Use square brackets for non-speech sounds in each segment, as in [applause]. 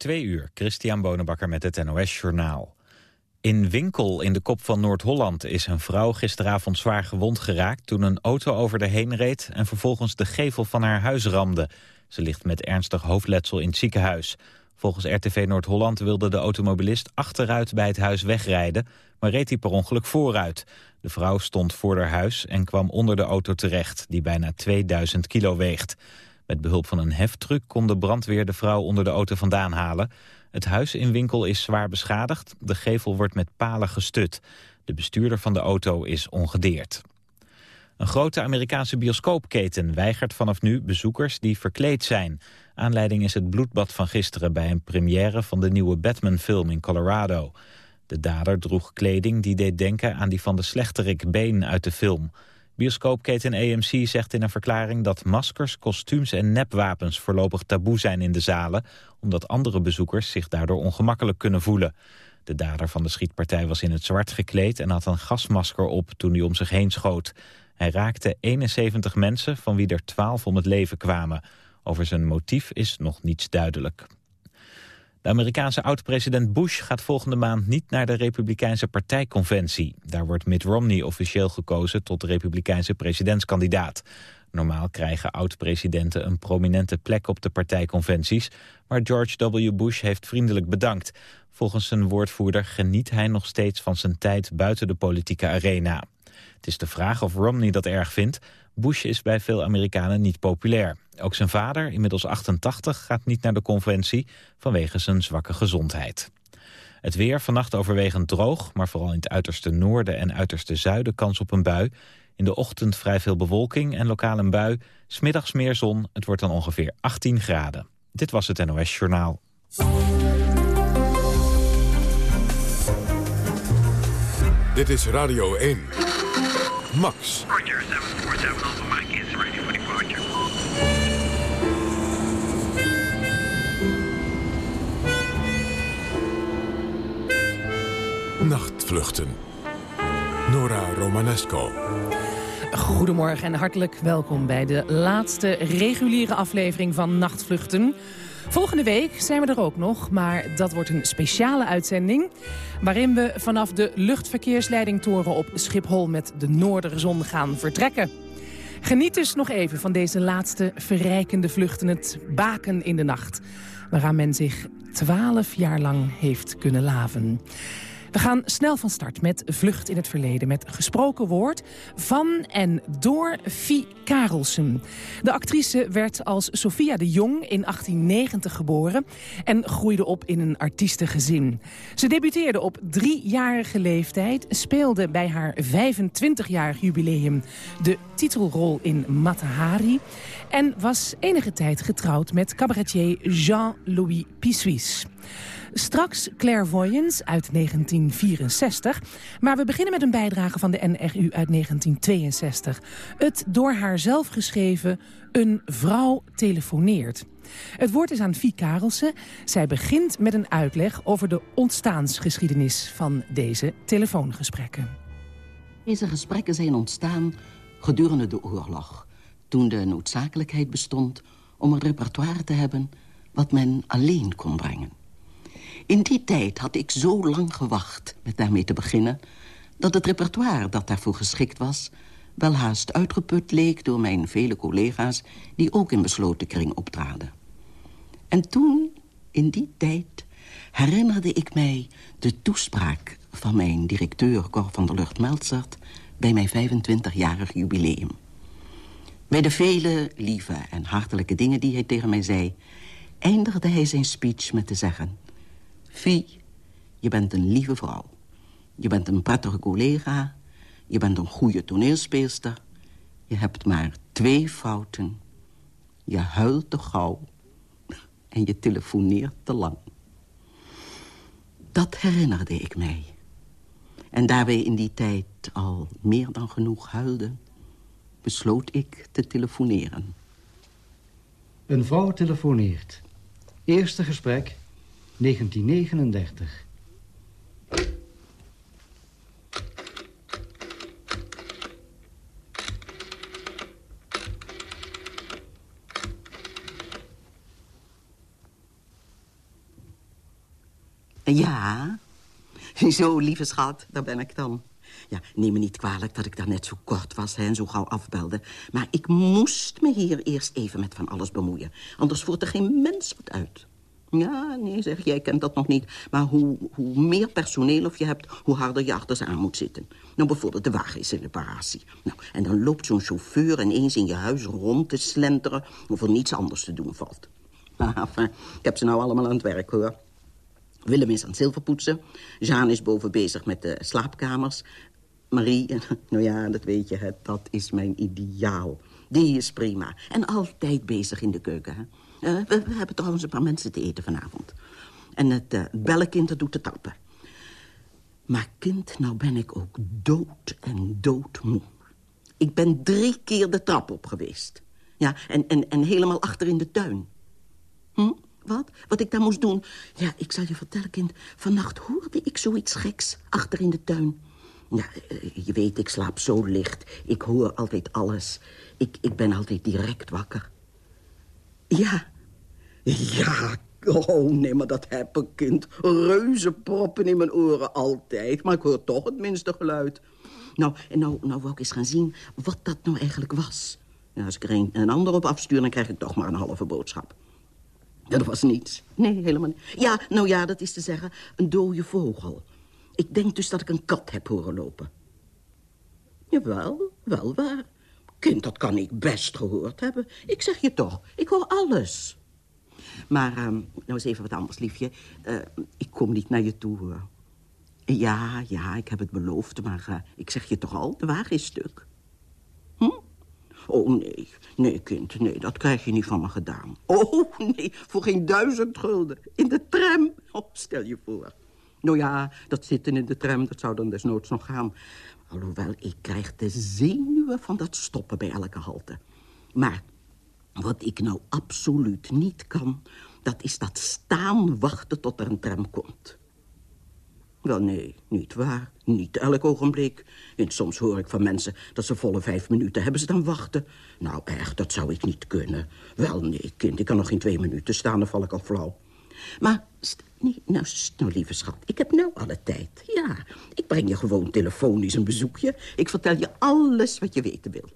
Twee uur, Christian Bonenbakker met het NOS Journaal. In Winkel in de kop van Noord-Holland is een vrouw gisteravond zwaar gewond geraakt... toen een auto over de heen reed en vervolgens de gevel van haar huis ramde. Ze ligt met ernstig hoofdletsel in het ziekenhuis. Volgens RTV Noord-Holland wilde de automobilist achteruit bij het huis wegrijden... maar reed hij per ongeluk vooruit. De vrouw stond voor haar huis en kwam onder de auto terecht... die bijna 2000 kilo weegt. Met behulp van een heftruck kon de brandweer de vrouw onder de auto vandaan halen. Het huis in winkel is zwaar beschadigd. De gevel wordt met palen gestut. De bestuurder van de auto is ongedeerd. Een grote Amerikaanse bioscoopketen weigert vanaf nu bezoekers die verkleed zijn. Aanleiding is het bloedbad van gisteren bij een première van de nieuwe Batman-film in Colorado. De dader droeg kleding die deed denken aan die van de slechterik Been uit de film. Bioscoopketen AMC zegt in een verklaring dat maskers, kostuums en nepwapens voorlopig taboe zijn in de zalen, omdat andere bezoekers zich daardoor ongemakkelijk kunnen voelen. De dader van de schietpartij was in het zwart gekleed en had een gasmasker op toen hij om zich heen schoot. Hij raakte 71 mensen, van wie er 12 om het leven kwamen. Over zijn motief is nog niets duidelijk. De Amerikaanse oud-president Bush gaat volgende maand niet naar de Republikeinse partijconventie. Daar wordt Mitt Romney officieel gekozen tot Republikeinse presidentskandidaat. Normaal krijgen oud-presidenten een prominente plek op de partijconventies, maar George W. Bush heeft vriendelijk bedankt. Volgens zijn woordvoerder geniet hij nog steeds van zijn tijd buiten de politieke arena. Het is de vraag of Romney dat erg vindt. Bush is bij veel Amerikanen niet populair. Ook zijn vader, inmiddels 88, gaat niet naar de conventie vanwege zijn zwakke gezondheid. Het weer vannacht overwegend droog, maar vooral in het uiterste noorden en uiterste zuiden kans op een bui. In de ochtend vrij veel bewolking en lokaal een bui. Smiddags meer zon, het wordt dan ongeveer 18 graden. Dit was het NOS Journaal. Dit is Radio 1. Max. Roger, 747 Alpha Mike is ready for. Nachtvluchten. Nora Romanesco. Goedemorgen en hartelijk welkom bij de laatste reguliere aflevering van Nachtvluchten. Volgende week zijn we er ook nog, maar dat wordt een speciale uitzending... waarin we vanaf de luchtverkeersleidingtoren op Schiphol met de Noorderzon gaan vertrekken. Geniet dus nog even van deze laatste verrijkende vluchten, het baken in de nacht... waaraan men zich twaalf jaar lang heeft kunnen laven. We gaan snel van start met Vlucht in het Verleden... met gesproken woord van en door Fie Karelsen. De actrice werd als Sophia de Jong in 1890 geboren... en groeide op in een artiestengezin. Ze debuteerde op driejarige leeftijd... speelde bij haar 25-jarig jubileum de titelrol in Matahari... en was enige tijd getrouwd met cabaretier Jean-Louis Pissuis. Straks Clairvoyance uit 1964. Maar we beginnen met een bijdrage van de NRU uit 1962. Het door haar zelf geschreven Een vrouw telefoneert. Het woord is aan Vie Karelsen. Zij begint met een uitleg over de ontstaansgeschiedenis van deze telefoongesprekken. Deze gesprekken zijn ontstaan gedurende de oorlog. Toen de noodzakelijkheid bestond om een repertoire te hebben wat men alleen kon brengen. In die tijd had ik zo lang gewacht met daarmee te beginnen... dat het repertoire dat daarvoor geschikt was... wel haast uitgeput leek door mijn vele collega's... die ook in besloten kring optraden. En toen, in die tijd, herinnerde ik mij de toespraak... van mijn directeur Cor van der Lucht Meltzert... bij mijn 25-jarig jubileum. Bij de vele lieve en hartelijke dingen die hij tegen mij zei... eindigde hij zijn speech met te zeggen... Vie, je bent een lieve vrouw. Je bent een prettige collega. Je bent een goede toneelspeelster. Je hebt maar twee fouten. Je huilt te gauw. En je telefoneert te lang. Dat herinnerde ik mij. En daar wij in die tijd al meer dan genoeg huilden... besloot ik te telefoneren. Een vrouw telefoneert. Eerste gesprek 1939. Ja, zo, lieve schat, daar ben ik dan. Ja, neem me niet kwalijk dat ik daar net zo kort was hè, en zo gauw afbelde. Maar ik moest me hier eerst even met van alles bemoeien. Anders voert er geen mens wat uit. Ja, nee, zeg, jij kent dat nog niet. Maar hoe, hoe meer personeel of je hebt, hoe harder je achter aan moet zitten. Nou, bijvoorbeeld de wagen is in reparatie. Nou, en dan loopt zo'n chauffeur ineens in je huis rond te slenteren... of er niets anders te doen valt. [laughs] Maar ik heb ze nou allemaal aan het werk, hoor. Willem is aan het zilverpoetsen. Jean is boven bezig met de slaapkamers. Marie, [laughs] nou ja, dat weet je, dat is mijn ideaal. Die is prima. En altijd bezig in de keuken, hè. Uh, we, hebben trouwens een paar mensen te eten vanavond. En het uh, bellenkind dat doet de tappen. Maar kind, nou ben ik ook dood en doodmoe. Ik ben drie keer de trap op geweest. Ja, en, en, en helemaal achter in de tuin. Hm? Wat? Wat ik daar moest doen? Ja, ik zal je vertellen, kind. Vannacht hoorde ik zoiets geks achter in de tuin. Ja, eh, je weet, ik slaap zo licht. Ik hoor altijd alles. Ik, ik ben altijd direct wakker. Ja. Ja, oh nee, maar dat heb ik, kind. Reuze proppen in mijn oren altijd. Maar ik hoor toch het minste geluid. Nou, nou, nou wou ik eens gaan zien wat dat nou eigenlijk was. Ja, als ik er een en ander op afstuur, dan krijg ik toch maar een halve boodschap. Dat was niets. Nee, helemaal niet. Ja, nou ja, dat is te zeggen, een dode vogel. Ik denk dus dat ik een kat heb horen lopen. Jawel, wel waar. Kind, dat kan ik best gehoord hebben. Ik zeg je toch, ik hoor alles. Maar, uh, nou eens even wat anders, liefje. Uh, ik kom niet naar je toe, hoor. Ja, ja, ik heb het beloofd, maar uh, ik zeg je toch al, de wagen is stuk. Hm? Oh, nee, nee, kind, nee, dat krijg je niet van me gedaan. Oh, nee, voor geen duizend gulden. In de tram. Oh, stel je voor. Nou ja, dat zitten in de tram, dat zou dan desnoods nog gaan. Alhoewel, ik krijg de zenuwen van dat stoppen bij elke halte. Maar wat ik nou absoluut niet kan... dat is dat staan wachten tot er een tram komt. Wel, nee, niet waar. Niet elk ogenblik. En soms hoor ik van mensen dat ze volle vijf minuten hebben ze dan wachten. Nou, echt, dat zou ik niet kunnen. Wel, nee, kind, ik kan nog geen twee minuten staan, dan val ik al flauw. Maar, nee, nou, nou, lieve schat, ik heb nou alle tijd. Ja, ik breng je gewoon telefonisch een bezoekje. Ik vertel je alles wat je weten wil.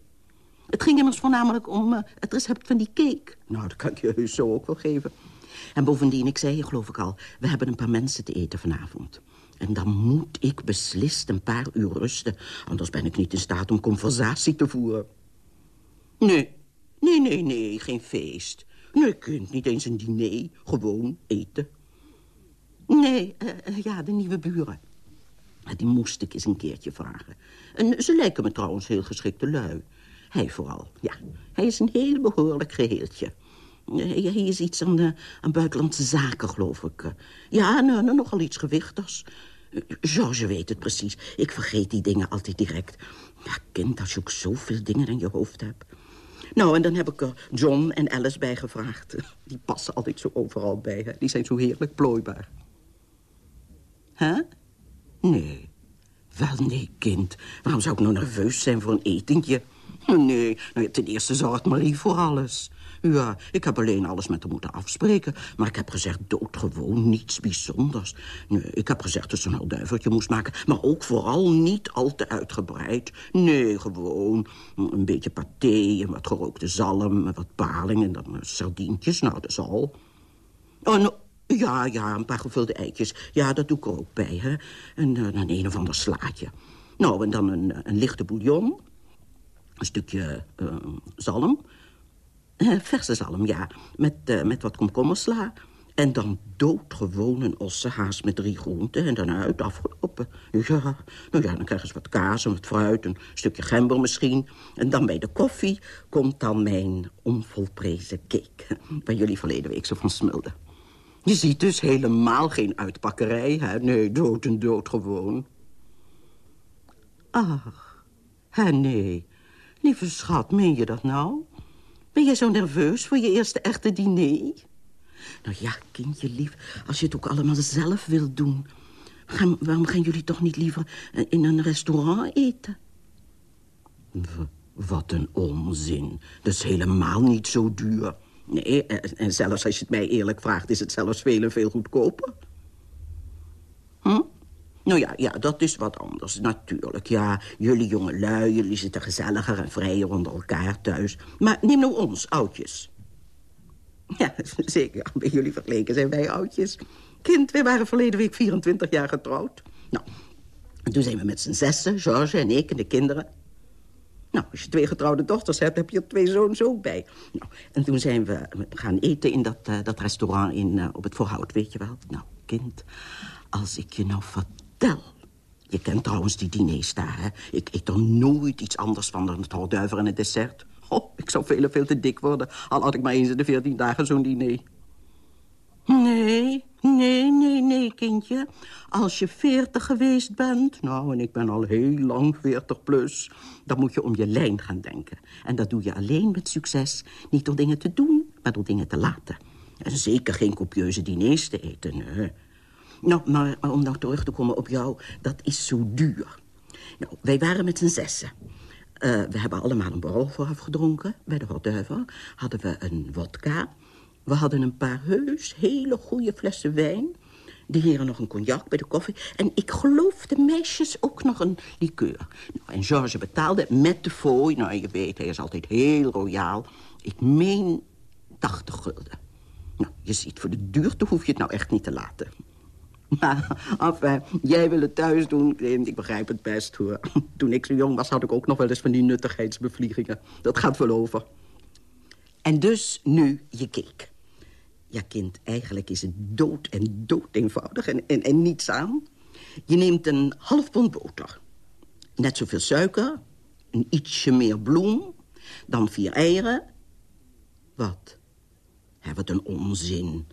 Het ging immers voornamelijk om uh, het recept van die cake. Nou, dat kan ik je heus zo ook wel geven. En bovendien, ik zei je geloof ik al... we hebben een paar mensen te eten vanavond. En dan moet ik beslist een paar uur rusten. Anders ben ik niet in staat om conversatie te voeren. Nee, nee, nee, nee, geen feest. Nee, kind, niet eens een diner. Gewoon eten. Nee, uh, ja, de nieuwe buren. Die moest ik eens een keertje vragen. En ze lijken me trouwens heel geschikte lui. Hij vooral, ja. Hij is een heel behoorlijk geheeltje. Hij is iets aan buitenlandse zaken, geloof ik. Ja, nou, nou, nogal iets gewichtigs. George weet het precies. Ik vergeet die dingen altijd direct. Ja, kind, als je ook zoveel dingen in je hoofd hebt. Nou, en dan heb ik er John en Alice bij gevraagd. [laughs] Die passen altijd zo overal bij, hè. Die zijn zo heerlijk plooibaar. Hè? Nee. Wel, nee, kind. Waarom zou ik nou nerveus zijn voor een etentje? [laughs] Nee, nou, ten eerste zorgt Marie voor alles. Ja, ik heb alleen alles met haar moeten afspreken. Maar ik heb gezegd doodgewoon, niets bijzonders. Nee, ik heb gezegd dat ze een duiveltje moest maken. Maar ook vooral niet al te uitgebreid. Nee, gewoon een beetje paté en wat gerookte zalm... en wat paling en dan sardientjes. Nou, dat is al. Oh, ja, ja, een paar gevulde eitjes. Ja, dat doe ik er ook bij, hè. En uh, een een of ander slaatje. Nou, en dan een, een lichte bouillon. Een stukje zalm. Verse zalm, ja. Met, uh, met wat komkommersla. En dan doodgewoon een ossehaas met drie groenten. En daarna uit afgelopen. Ja, nou ja, dan krijgen ze wat kaas en wat fruit. Een stukje gember misschien. En dan bij de koffie komt dan mijn onvolprezen cake. [laughs] Waar jullie verleden week zo van smulden. Je ziet dus helemaal geen uitpakkerij, hè? Nee, dood en dood gewoon. Ach, hè, nee. Lieve schat, meen je dat nou? Ben jij zo nerveus voor je eerste echte diner? Nou ja, kindje lief, als je het ook allemaal zelf wilt doen... Waarom gaan jullie toch niet liever in een restaurant eten? Wat een onzin. Dat is helemaal niet zo duur. Nee, en zelfs als je het mij eerlijk vraagt... is het zelfs veel en veel goedkoper. Nou ja, ja, dat is wat anders, natuurlijk. Ja, jullie jonge lui, jullie zitten gezelliger en vrijer onder elkaar thuis. Maar neem nou ons, oudjes. [laughs] Ja, zeker. Bij jullie vergeleken zijn wij oudjes. Kind, wij waren verleden week 24 jaar getrouwd. Nou, en toen zijn we met z'n zessen, George en ik en de kinderen. Nou, als je twee getrouwde dochters hebt, heb je er twee zoons ook bij. Nou, en toen zijn we gaan eten in dat, uh, dat restaurant in, uh, op het Voorhout, weet je wel. Nou, kind, als ik je nou vertel... Je kent trouwens die diners daar, hè? Ik eet er nooit iets anders van dan het horduyver en het dessert. Oh, ik zou veel veel te dik worden, al had ik maar eens in de veertien dagen zo'n diner. Nee, nee, nee, nee, kindje. Als je veertig geweest bent, nou, en ik ben al heel lang veertig plus... dan moet je om je lijn gaan denken. En dat doe je alleen met succes. Niet door dingen te doen, maar door dingen te laten. En zeker geen copieuze diners te eten, nee. Nou, maar, om nou terug te komen op jou, dat is zo duur. Nou, wij waren met z'n zessen. Uh, we hebben allemaal een borrel vooraf gedronken. Bij de Hordeuvel hadden we een wodka. We hadden een paar heus hele goede flessen wijn. De heren nog een cognac bij de koffie. En ik geloof de meisjes ook nog een liqueur. Nou, en George betaalde met de fooi. Nou, je weet, hij is altijd heel royaal. Ik meen 80 gulden. Nou, je ziet, voor de duurte hoef je het nou echt niet te laten. [laughs] Maar, enfin, jij wil het thuis doen. Ik begrijp het best, hoor. [laughs] Toen ik zo jong was, had ik ook nog wel eens van die nuttigheidsbevliegingen. Dat gaat wel over. En dus nu je cake. Ja, kind, eigenlijk is het dood en dood eenvoudig en, en, en niets aan. Je neemt een half pond boter. Net zoveel suiker. Een ietsje meer bloem. Dan vier eieren. Wat? Hè, wat een onzin.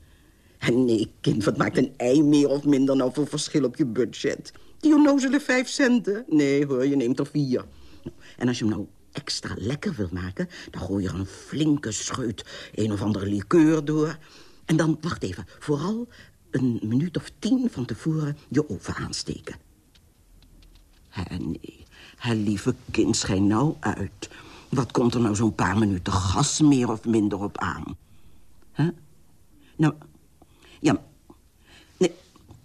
En nee, kind, wat maakt een ei meer of minder nou voor verschil op je budget? Die onnozele vijf centen? Nee hoor, je neemt er vier. En als je hem nou extra lekker wil maken... dan gooi je er een flinke scheut een of andere liqueur door. En dan, wacht even, vooral een minuut of tien van tevoren je oven aansteken. Hé, nee, Hé, lieve kind, schijn nou uit. Wat komt er nou zo'n paar minuten gas meer of minder op aan? Hè? Nou, ja, nee,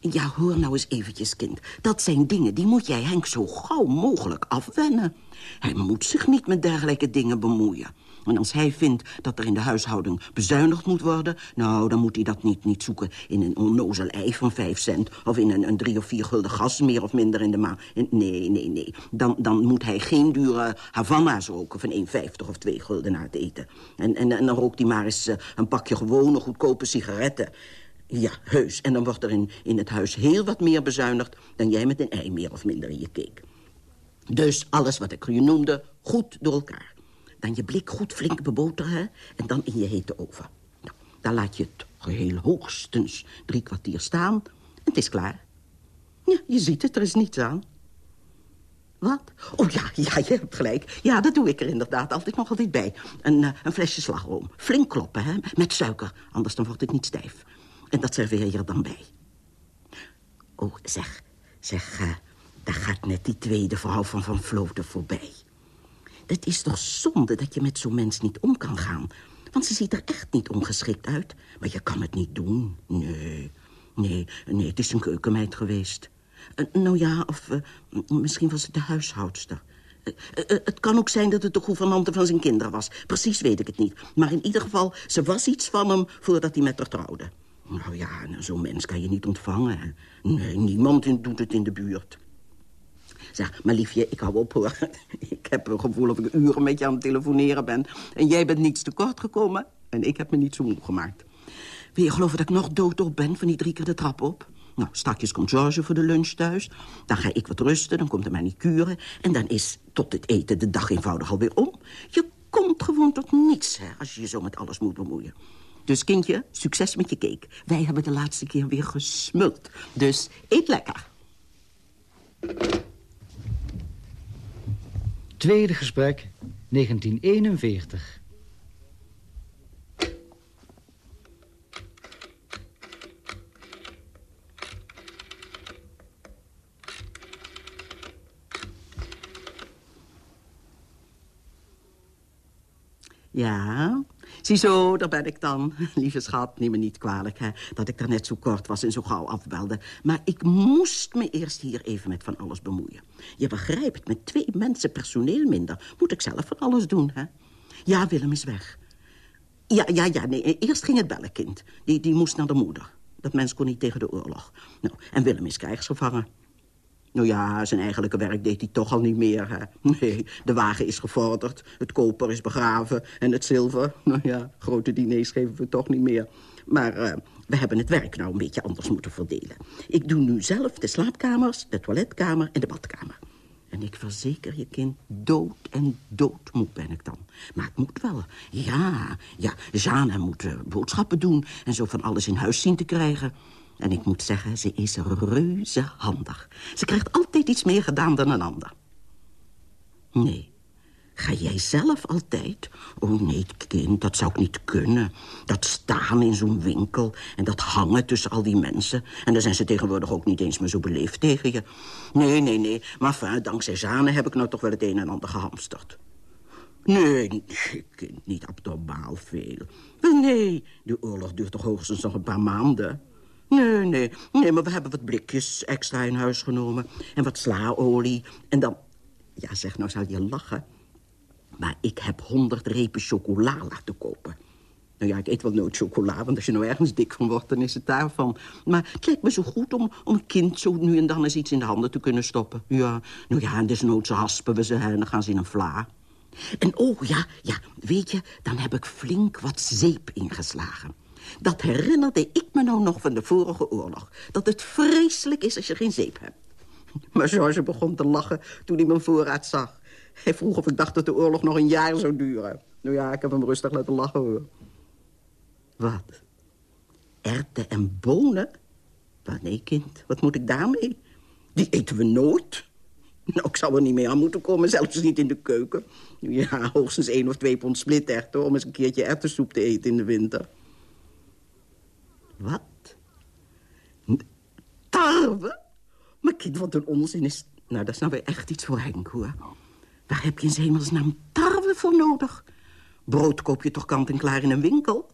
ja, hoor nou eens eventjes, kind. Dat zijn dingen, die moet jij Henk zo gauw mogelijk afwennen. Hij moet zich niet met dergelijke dingen bemoeien. En als hij vindt dat er in de huishouding bezuinigd moet worden... nou, dan moet hij dat niet, niet zoeken in een onnozel ei van vijf cent... of in een, een drie of vier gulden gas, meer of minder in de maand. Nee, nee, nee. Dan, dan moet hij geen dure Havana's roken van 1,50 of 2 gulden na het eten. En, en, en dan rookt hij maar eens uh, een pakje gewone, goedkope sigaretten... Ja, heus. En dan wordt er in, in het huis heel wat meer bezuinigd... dan jij met een ei meer of minder in je cake. Dus alles wat ik je noemde, goed door elkaar. Dan je blik goed flink beboteren en dan in je hete oven. Nou, dan laat je het geheel hoogstens drie kwartier staan en het is klaar. Ja, je ziet het, er is niets aan. Wat? Oh ja, ja, je hebt gelijk. Ja, dat doe ik er inderdaad altijd nog altijd bij. Een, uh, een flesje slagroom. Flink kloppen, hè, met suiker. Anders dan wordt het niet stijf. En dat serveer je er dan bij. Oh, zeg, zeg, uh, daar gaat net die tweede vrouw van Van Vloten voorbij. Het is toch zonde dat je met zo'n mens niet om kan gaan. Want ze ziet er echt niet ongeschikt uit. Maar je kan het niet doen. Nee, nee, nee, het is een keukenmeid geweest. Uh, nou ja, of uh, misschien was het de huishoudster. Het kan ook zijn dat het de gouvernante van zijn kinderen was. Precies weet ik het niet. Maar in ieder geval, ze was iets van hem voordat hij met haar trouwde. Nou ja, nou, zo'n mens kan je niet ontvangen. Nee, niemand doet het in de buurt. Zeg, maar liefje, ik hou op hoor. [laughs] Ik heb een gevoel of ik uren met je aan het telefoneren ben. En jij bent niets tekort gekomen. En ik heb me niet zo moe gemaakt. Wil je geloven dat ik nog doodop ben van die drie keer de trap op? Nou, straks komt George voor de lunch thuis. Dan ga ik wat rusten, dan komt er manicure. En dan is tot het eten de dag eenvoudig alweer om. Je komt gewoon tot niets, hè, als je je zo met alles moet bemoeien. Dus kindje, succes met je cake. Wij hebben de laatste keer weer gesmuld. Dus eet lekker. Tweede gesprek, 1941. Ja, Ziezo, daar ben ik dan. [laughs] Lieve schat, neem me niet kwalijk, hè. Dat ik daar net zo kort was en zo gauw afbelde. Maar ik moest me eerst hier even met van alles bemoeien. Je begrijpt, met twee mensen personeel minder... moet ik zelf van alles doen, hè. Ja, Willem is weg. Ja, ja, ja, nee, eerst ging het bellenkind. Die, die moest naar de moeder. Dat mens kon niet tegen de oorlog. Nou, en Willem is krijgsgevangen. Nou ja, zijn eigenlijke werk deed hij toch al niet meer. Hè? Nee, de wagen is gevorderd, het koper is begraven en het zilver... nou ja, grote diners geven we toch niet meer. Maar uh, we hebben het werk nou een beetje anders moeten verdelen. Ik doe nu zelf de slaapkamers, de toiletkamer en de badkamer. En ik verzeker je kind, dood en doodmoe ben ik dan. Maar het moet wel. Ja, ja, Jeanne moet uh, boodschappen doen... en zo van alles in huis zien te krijgen... En ik moet zeggen, ze is reuze handig. Ze krijgt altijd iets meer gedaan dan een ander. Nee. Ga jij zelf altijd? Oh nee, kind, dat zou ik niet kunnen. Dat staan in zo'n winkel en dat hangen tussen al die mensen. En dan zijn ze tegenwoordig ook niet eens meer zo beleefd tegen je. Nee, nee, nee. Maar enfin, dankzij Zane heb ik nou toch wel het een en ander gehamsterd. Nee, nee, kind, niet abnormaal veel. Nee, de oorlog duurt toch hoogstens nog een paar maanden. Nee, nee, nee, maar we hebben wat blikjes extra in huis genomen. En wat slaolie. En dan... Ja, zeg, nou zal je lachen. Maar ik heb honderd repen chocola laten kopen. Nou ja, ik eet wel nooit chocola, want als je nou ergens dik van wordt, dan is het daarvan. Maar het lijkt me zo goed om, om een kind zo nu en dan eens iets in de handen te kunnen stoppen. Ja, nou ja, en desnoods haspen we ze en dan gaan ze in een vla. En oh, ja, ja, weet je, dan heb ik flink wat zeep ingeslagen. Dat herinnerde ik me nou nog van de vorige oorlog. Dat het vreselijk is als je geen zeep hebt. Maar George begon te lachen toen hij mijn voorraad zag. Hij vroeg of ik dacht dat de oorlog nog een jaar zou duren. Nou ja, ik heb hem rustig laten lachen, hoor. Wat? Erten en bonen? Wat, nee, kind, wat moet ik daarmee? Die eten we nooit. Nou, ik zou er niet mee aan moeten komen, zelfs niet in de keuken. Ja, hoogstens één of twee pond splitterten... om eens een keertje erwtensoep te eten in de winter. Wat? Tarwe? Maar kind, wat een onzin is... Nou, dat is nou weer echt iets voor Henk, hoor. Waar heb je in hemelsnaam tarwe voor nodig? Brood koop je toch kant en klaar in een winkel?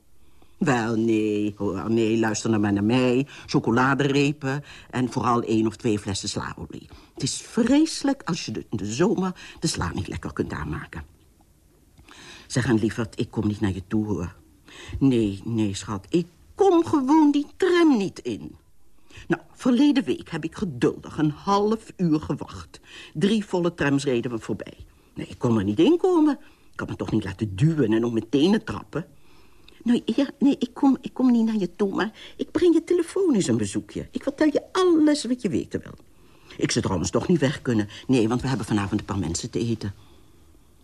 Wel, nee, hoor, nee, luister nou maar naar mij. Chocoladerepen en vooral één of twee flessen slaolie. Het is vreselijk als je in de zomer de sla niet lekker kunt aanmaken. Zeg aan lieverd, ik kom niet naar je toe, hoor. Nee, nee, schat, ik kom gewoon die tram niet in. Nou, verleden week heb ik geduldig een half uur gewacht. Drie volle trams reden we voorbij. Nee, ik kon er niet in komen. Ik kan me toch niet laten duwen en op mijn tenen trappen. Nou, ja, nee, ik kom, ik kom niet naar je toe, maar ik breng je telefonisch een bezoekje. Ik vertel je alles wat je weten wil. Ik zou trouwens toch niet weg kunnen. Nee, want we hebben vanavond een paar mensen te eten.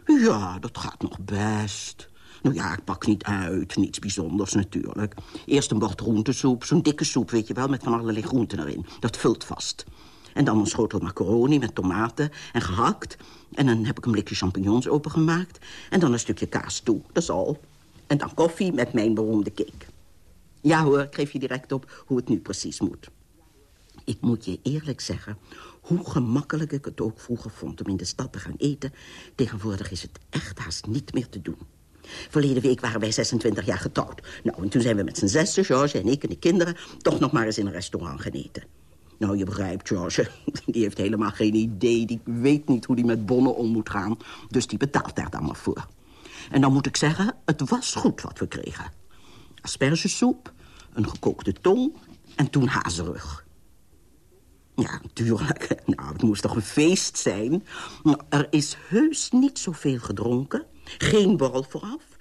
Ja, dat gaat nog best. Nou ja, ik pak niet uit, niets bijzonders natuurlijk. Eerst een bord groentesoep, zo'n dikke soep, weet je wel... met van allerlei groenten erin. Dat vult vast. En dan een schotel macaroni met tomaten en gehakt. En dan heb ik een blikje champignons opengemaakt. En dan een stukje kaas toe, dat is al. En dan koffie met mijn beroemde cake. Ja hoor, ik geef je direct op hoe het nu precies moet. Ik moet je eerlijk zeggen, hoe gemakkelijk ik het ook vroeger vond... om in de stad te gaan eten, tegenwoordig is het echt haast niet meer te doen. Verleden week waren wij 26 jaar getrouwd. Nou, en toen zijn we met z'n zessen, George en ik en de kinderen... toch nog maar eens in een restaurant geneten. Nou, je begrijpt, George, [laughs] die heeft helemaal geen idee. Die weet niet hoe die met bonnen om moet gaan. Dus die betaalt daar dan maar voor. En dan moet ik zeggen, het was goed wat we kregen. Aspergesoep, een gekookte tong en toen hazerug. Ja, natuurlijk. [laughs] Nou, het moest toch een feest zijn. Nou, er is heus niet zoveel gedronken. Geen borrel vooraf.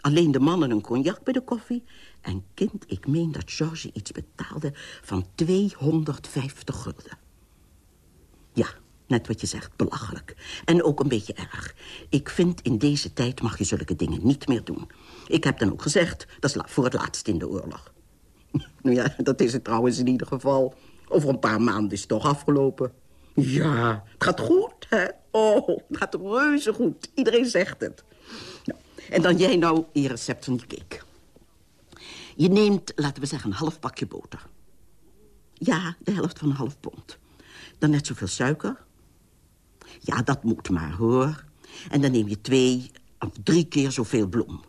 Alleen de mannen een cognac bij de koffie. En kind, ik meen dat George iets betaalde van 250 gulden. Ja, net wat je zegt, belachelijk. En ook een beetje erg. Ik vind in deze tijd mag je zulke dingen niet meer doen. Ik heb dan ook gezegd, dat is voor het laatst in de oorlog. [laughs] Nou ja, dat is het trouwens in ieder geval. Over een paar maanden is het toch afgelopen. Ja, het gaat goed, hè? Oh, het gaat reuze goed. Iedereen zegt het. Nou, en dan jij nou je recept van je cake. Je neemt, laten we zeggen, een half pakje boter. Ja, de helft van een half pond. Dan net zoveel suiker. Ja, dat moet maar, hoor. En dan neem je twee of drie keer zoveel bloem.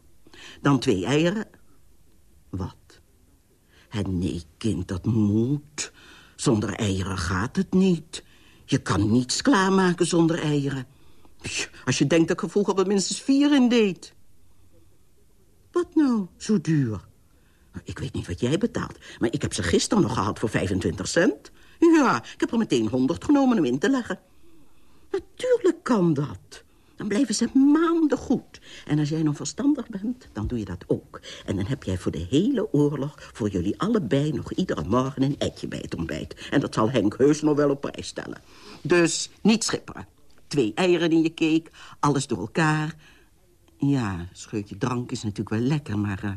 Dan twee eieren. Wat? En nee, kind, dat moet. Zonder eieren gaat het niet. Je kan niets klaarmaken zonder eieren. Als je denkt dat ik er vroeger wel minstens vier in deed. Wat nou, zo duur? Ik weet niet wat jij betaalt, maar ik heb ze gisteren nog gehad voor 25 cent. Ja, ik heb er meteen 100 genomen om in te leggen. Natuurlijk kan dat. Dan blijven ze maanden goed. En als jij nog verstandig bent, dan doe je dat ook. En dan heb jij voor de hele oorlog voor jullie allebei nog iedere morgen een eitje bij het ontbijt. En dat zal Henk heus nog wel op prijs stellen. Dus niet schipperen. Twee eieren in je cake, alles door elkaar. Ja, scheutje drank is natuurlijk wel lekker, maar uh,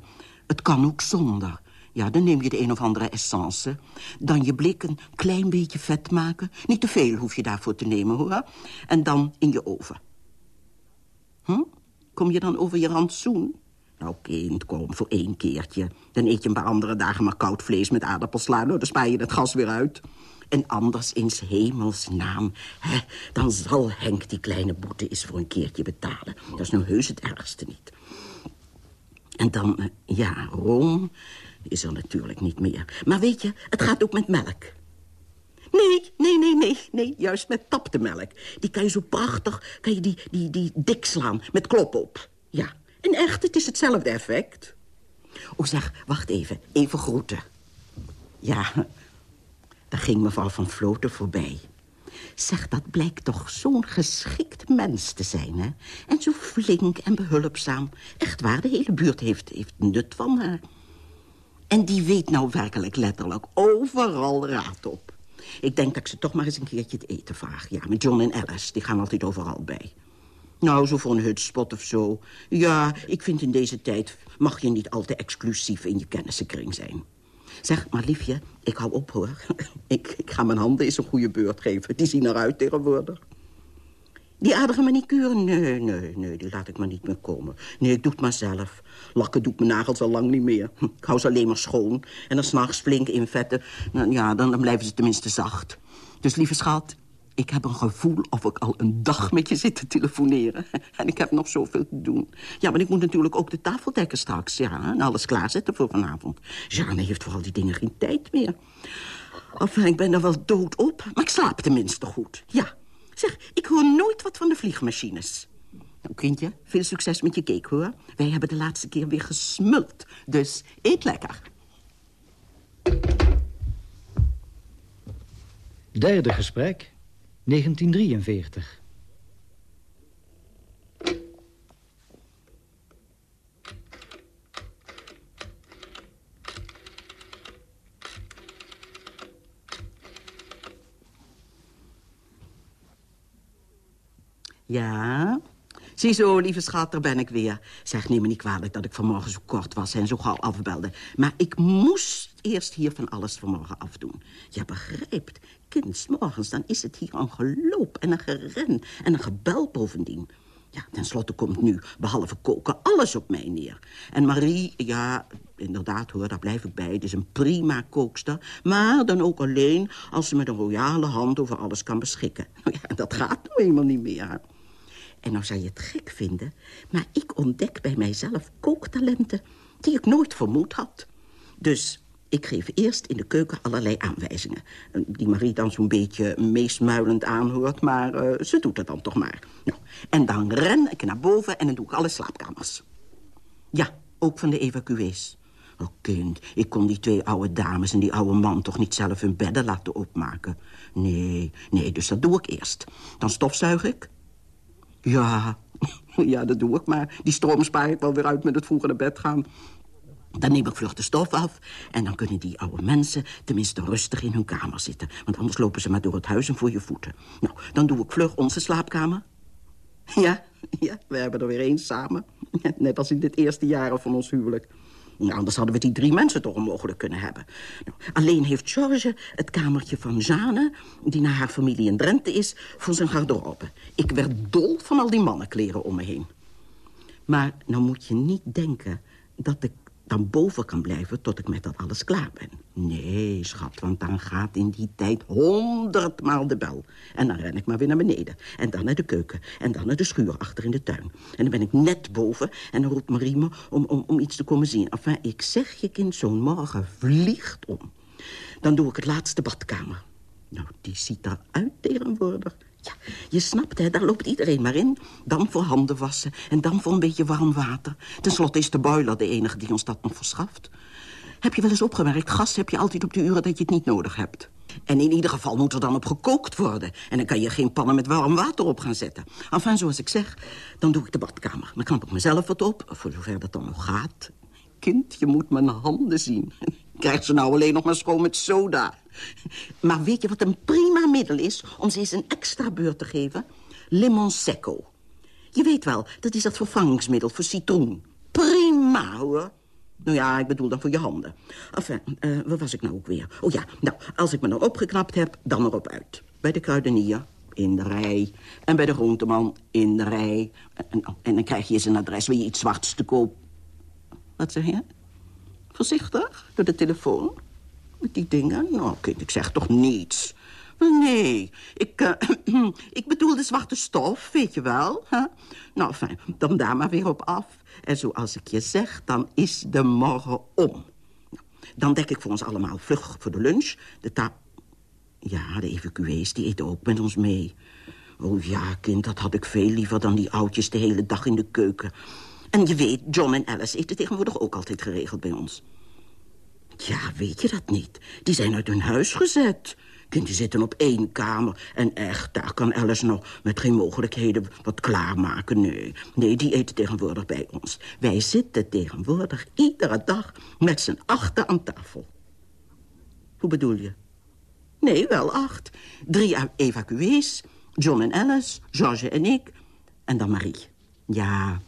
het kan ook zonder. Ja, dan neem je de een of andere essence. Dan je blik een klein beetje vet maken. Niet te veel hoef je daarvoor te nemen, hoor. En dan in je oven. Hm? Kom je dan over je rantsoen? Nou, kind, kom, voor één keertje. Dan eet je een paar andere dagen maar koud vlees met aardappelsla. Nou, dan spaar je het gas weer uit. En anders in hemelsnaam, hè, dan zal Henk die kleine boete eens voor een keertje betalen. Dat is nou heus het ergste niet. En dan, eh, ja, room is er natuurlijk niet meer. Maar weet je, het gaat ook met melk. Nee, nee, nee, nee, nee, juist met tapte melk. Die kan je zo prachtig, kan je die, die, die dik slaan met klop op. Ja, en echt, het is hetzelfde effect. Oh zeg, wacht even, even groeten. Ja, daar ging mevrouw van Floten voorbij. Zeg, dat blijkt toch zo'n geschikt mens te zijn, hè? En zo flink en behulpzaam. Echt waar, de hele buurt heeft, heeft nut van haar. En die weet nou werkelijk letterlijk overal raad op. Ik denk dat ik ze toch maar eens een keertje het eten vraag. Ja, met John en Alice, die gaan altijd overal bij. Nou, zo voor een hutspot of zo. Ja, ik vind in deze tijd mag je niet al te exclusief in je kennissenkring zijn. Zeg, maar liefje, ik hou op hoor. [laughs] ik, ik ga mijn handen eens een goede beurt geven. Die zien eruit tegenwoordig. Die aardige manicure? Nee, nee, nee, die laat ik maar niet meer komen. Nee, ik doe het maar zelf. Lakken doet mijn nagels al lang niet meer. Ik hou ze alleen maar schoon. En dan s'nachts flink invetten. Nou, ja, dan, dan blijven ze tenminste zacht. Dus lieve schat, ik heb een gevoel of ik al een dag met je zit te telefoneren. [laughs] En ik heb nog zoveel te doen. Ja, maar ik moet natuurlijk ook de tafel dekken straks. Ja, en alles klaarzetten voor vanavond. Jeanne heeft voor al die dingen geen tijd meer. Of ik ben er wel dood op, maar ik slaap tenminste goed. Ja. Zeg, ik hoor nooit wat van de vliegmachines. Nou, kindje, veel succes met je cake, hoor. Wij hebben de laatste keer weer gesmuld. Dus eet lekker. Derde gesprek, 1943. Ja? Ziezo, lieve schat, daar ben ik weer. Zeg, neem me niet kwalijk dat ik vanmorgen zo kort was en zo gauw afbelde. Maar ik moest eerst hier van alles vanmorgen afdoen. Je begrijpt, kind, morgens dan is het hier een geloop en een geren en een gebel bovendien. Ja, tenslotte komt nu, behalve koken, alles op mij neer. En Marie, ja, inderdaad hoor, daar blijf ik bij. Het is een prima kookster. Maar dan ook alleen als ze met een royale hand over alles kan beschikken. [laughs] Ja, dat gaat nou eenmaal niet meer. En nou zou je het gek vinden, maar ik ontdek bij mijzelf kooktalenten die ik nooit vermoed had. Dus ik geef eerst in de keuken allerlei aanwijzingen. Die Marie dan zo'n beetje meesmuilend aanhoort, maar uh, ze doet het dan toch maar. Nou, en dan ren ik naar boven en dan doe ik alle slaapkamers. Ja, ook van de evacuees. Oh kind, ik kon die twee oude dames en die oude man toch niet zelf hun bedden laten opmaken. Nee, nee, dus dat doe ik eerst. Dan stofzuig ik, ja, [laughs] ja, dat doe ik maar. Die stroom spaar ik wel weer uit met het vroege naar bed gaan. Dan neem ik vlug de stof af en dan kunnen die oude mensen tenminste rustig in hun kamer zitten. Want anders lopen ze maar door het huis en voor je voeten. Nou, dan doe ik vlug onze slaapkamer. Ja, [laughs] ja, we hebben er weer eens samen. [laughs] Net als in dit eerste jaren van ons huwelijk. Nou, anders hadden we die drie mensen toch onmogelijk kunnen hebben. Nou, alleen heeft George het kamertje van Jeanne... die naar haar familie in Drenthe is, voor zijn garderobe. Ik werd dol van al die mannenkleren om me heen. Maar nou moet je niet denken dat ik dan boven kan blijven tot ik met dat alles klaar ben. Nee, schat, want dan gaat in die tijd honderdmaal de bel. En dan ren ik maar weer naar beneden. En dan naar de keuken. En dan naar de schuur achter in de tuin. En dan ben ik net boven en dan roept Marie me om, om, om iets te komen zien. Enfin, ik zeg je kind, zo'n morgen vliegt om. Dan doe ik het laatste badkamer. Nou, die ziet eruit tegenwoordig. Ja, je snapt, hè, daar loopt iedereen maar in. Dan voor handen wassen en dan voor een beetje warm water. Ten slotte is de boiler de enige die ons dat nog verschaft. Heb je wel eens opgemerkt, gas heb je altijd op de uren dat je het niet nodig hebt. En in ieder geval moet er dan op gekookt worden. En dan kan je geen pannen met warm water op gaan zetten. Enfin, zoals ik zeg, dan doe ik de badkamer. Dan knap ik mezelf wat op, voor zover dat dan nog gaat. Kind, je moet mijn handen zien. Krijg ze nou alleen nog maar schoon met soda. Maar weet je wat een prima middel is om ze eens een extra beurt te geven? Limon secco. Je weet wel, dat is dat vervangingsmiddel voor citroen. Prima, hoor. Nou ja, ik bedoel dan voor je handen. Enfin, uh, waar was ik nou ook weer? Oh ja, nou, als ik me nou opgeknapt heb, dan erop uit. Bij de kruidenier, in de rij. En bij de groenteman, in de rij. En, en dan krijg je eens een adres waar je iets zwarts te koop. Wat zeg je? Voorzichtig, door de telefoon. Met die dingen? Nou, kind, ik zeg toch niets. Nee, ik, uh, [clears throat] ik bedoel de zwarte stof, weet je wel. Hè? Nou, fijn, dan daar maar weer op af. En zoals ik je zeg, dan is de morgen om. Dan dek ik voor ons allemaal vlug voor de lunch. De ta... Ja, de evacuees, die eten ook met ons mee. Oh ja, kind, dat had ik veel liever dan die oudjes de hele dag in de keuken. En je weet, John en Alice eten tegenwoordig ook altijd geregeld bij ons. Ja, weet je dat niet? Die zijn uit hun huis gezet. Kind, die zitten op één kamer. En echt, daar kan Alice nog met geen mogelijkheden wat klaarmaken. Nee, nee, die eten tegenwoordig bij ons. Wij zitten tegenwoordig iedere dag met z'n achter aan tafel. Hoe bedoel je? Nee, wel acht. Drie evacuees. John en Alice, George en ik. En dan Marie. Ja,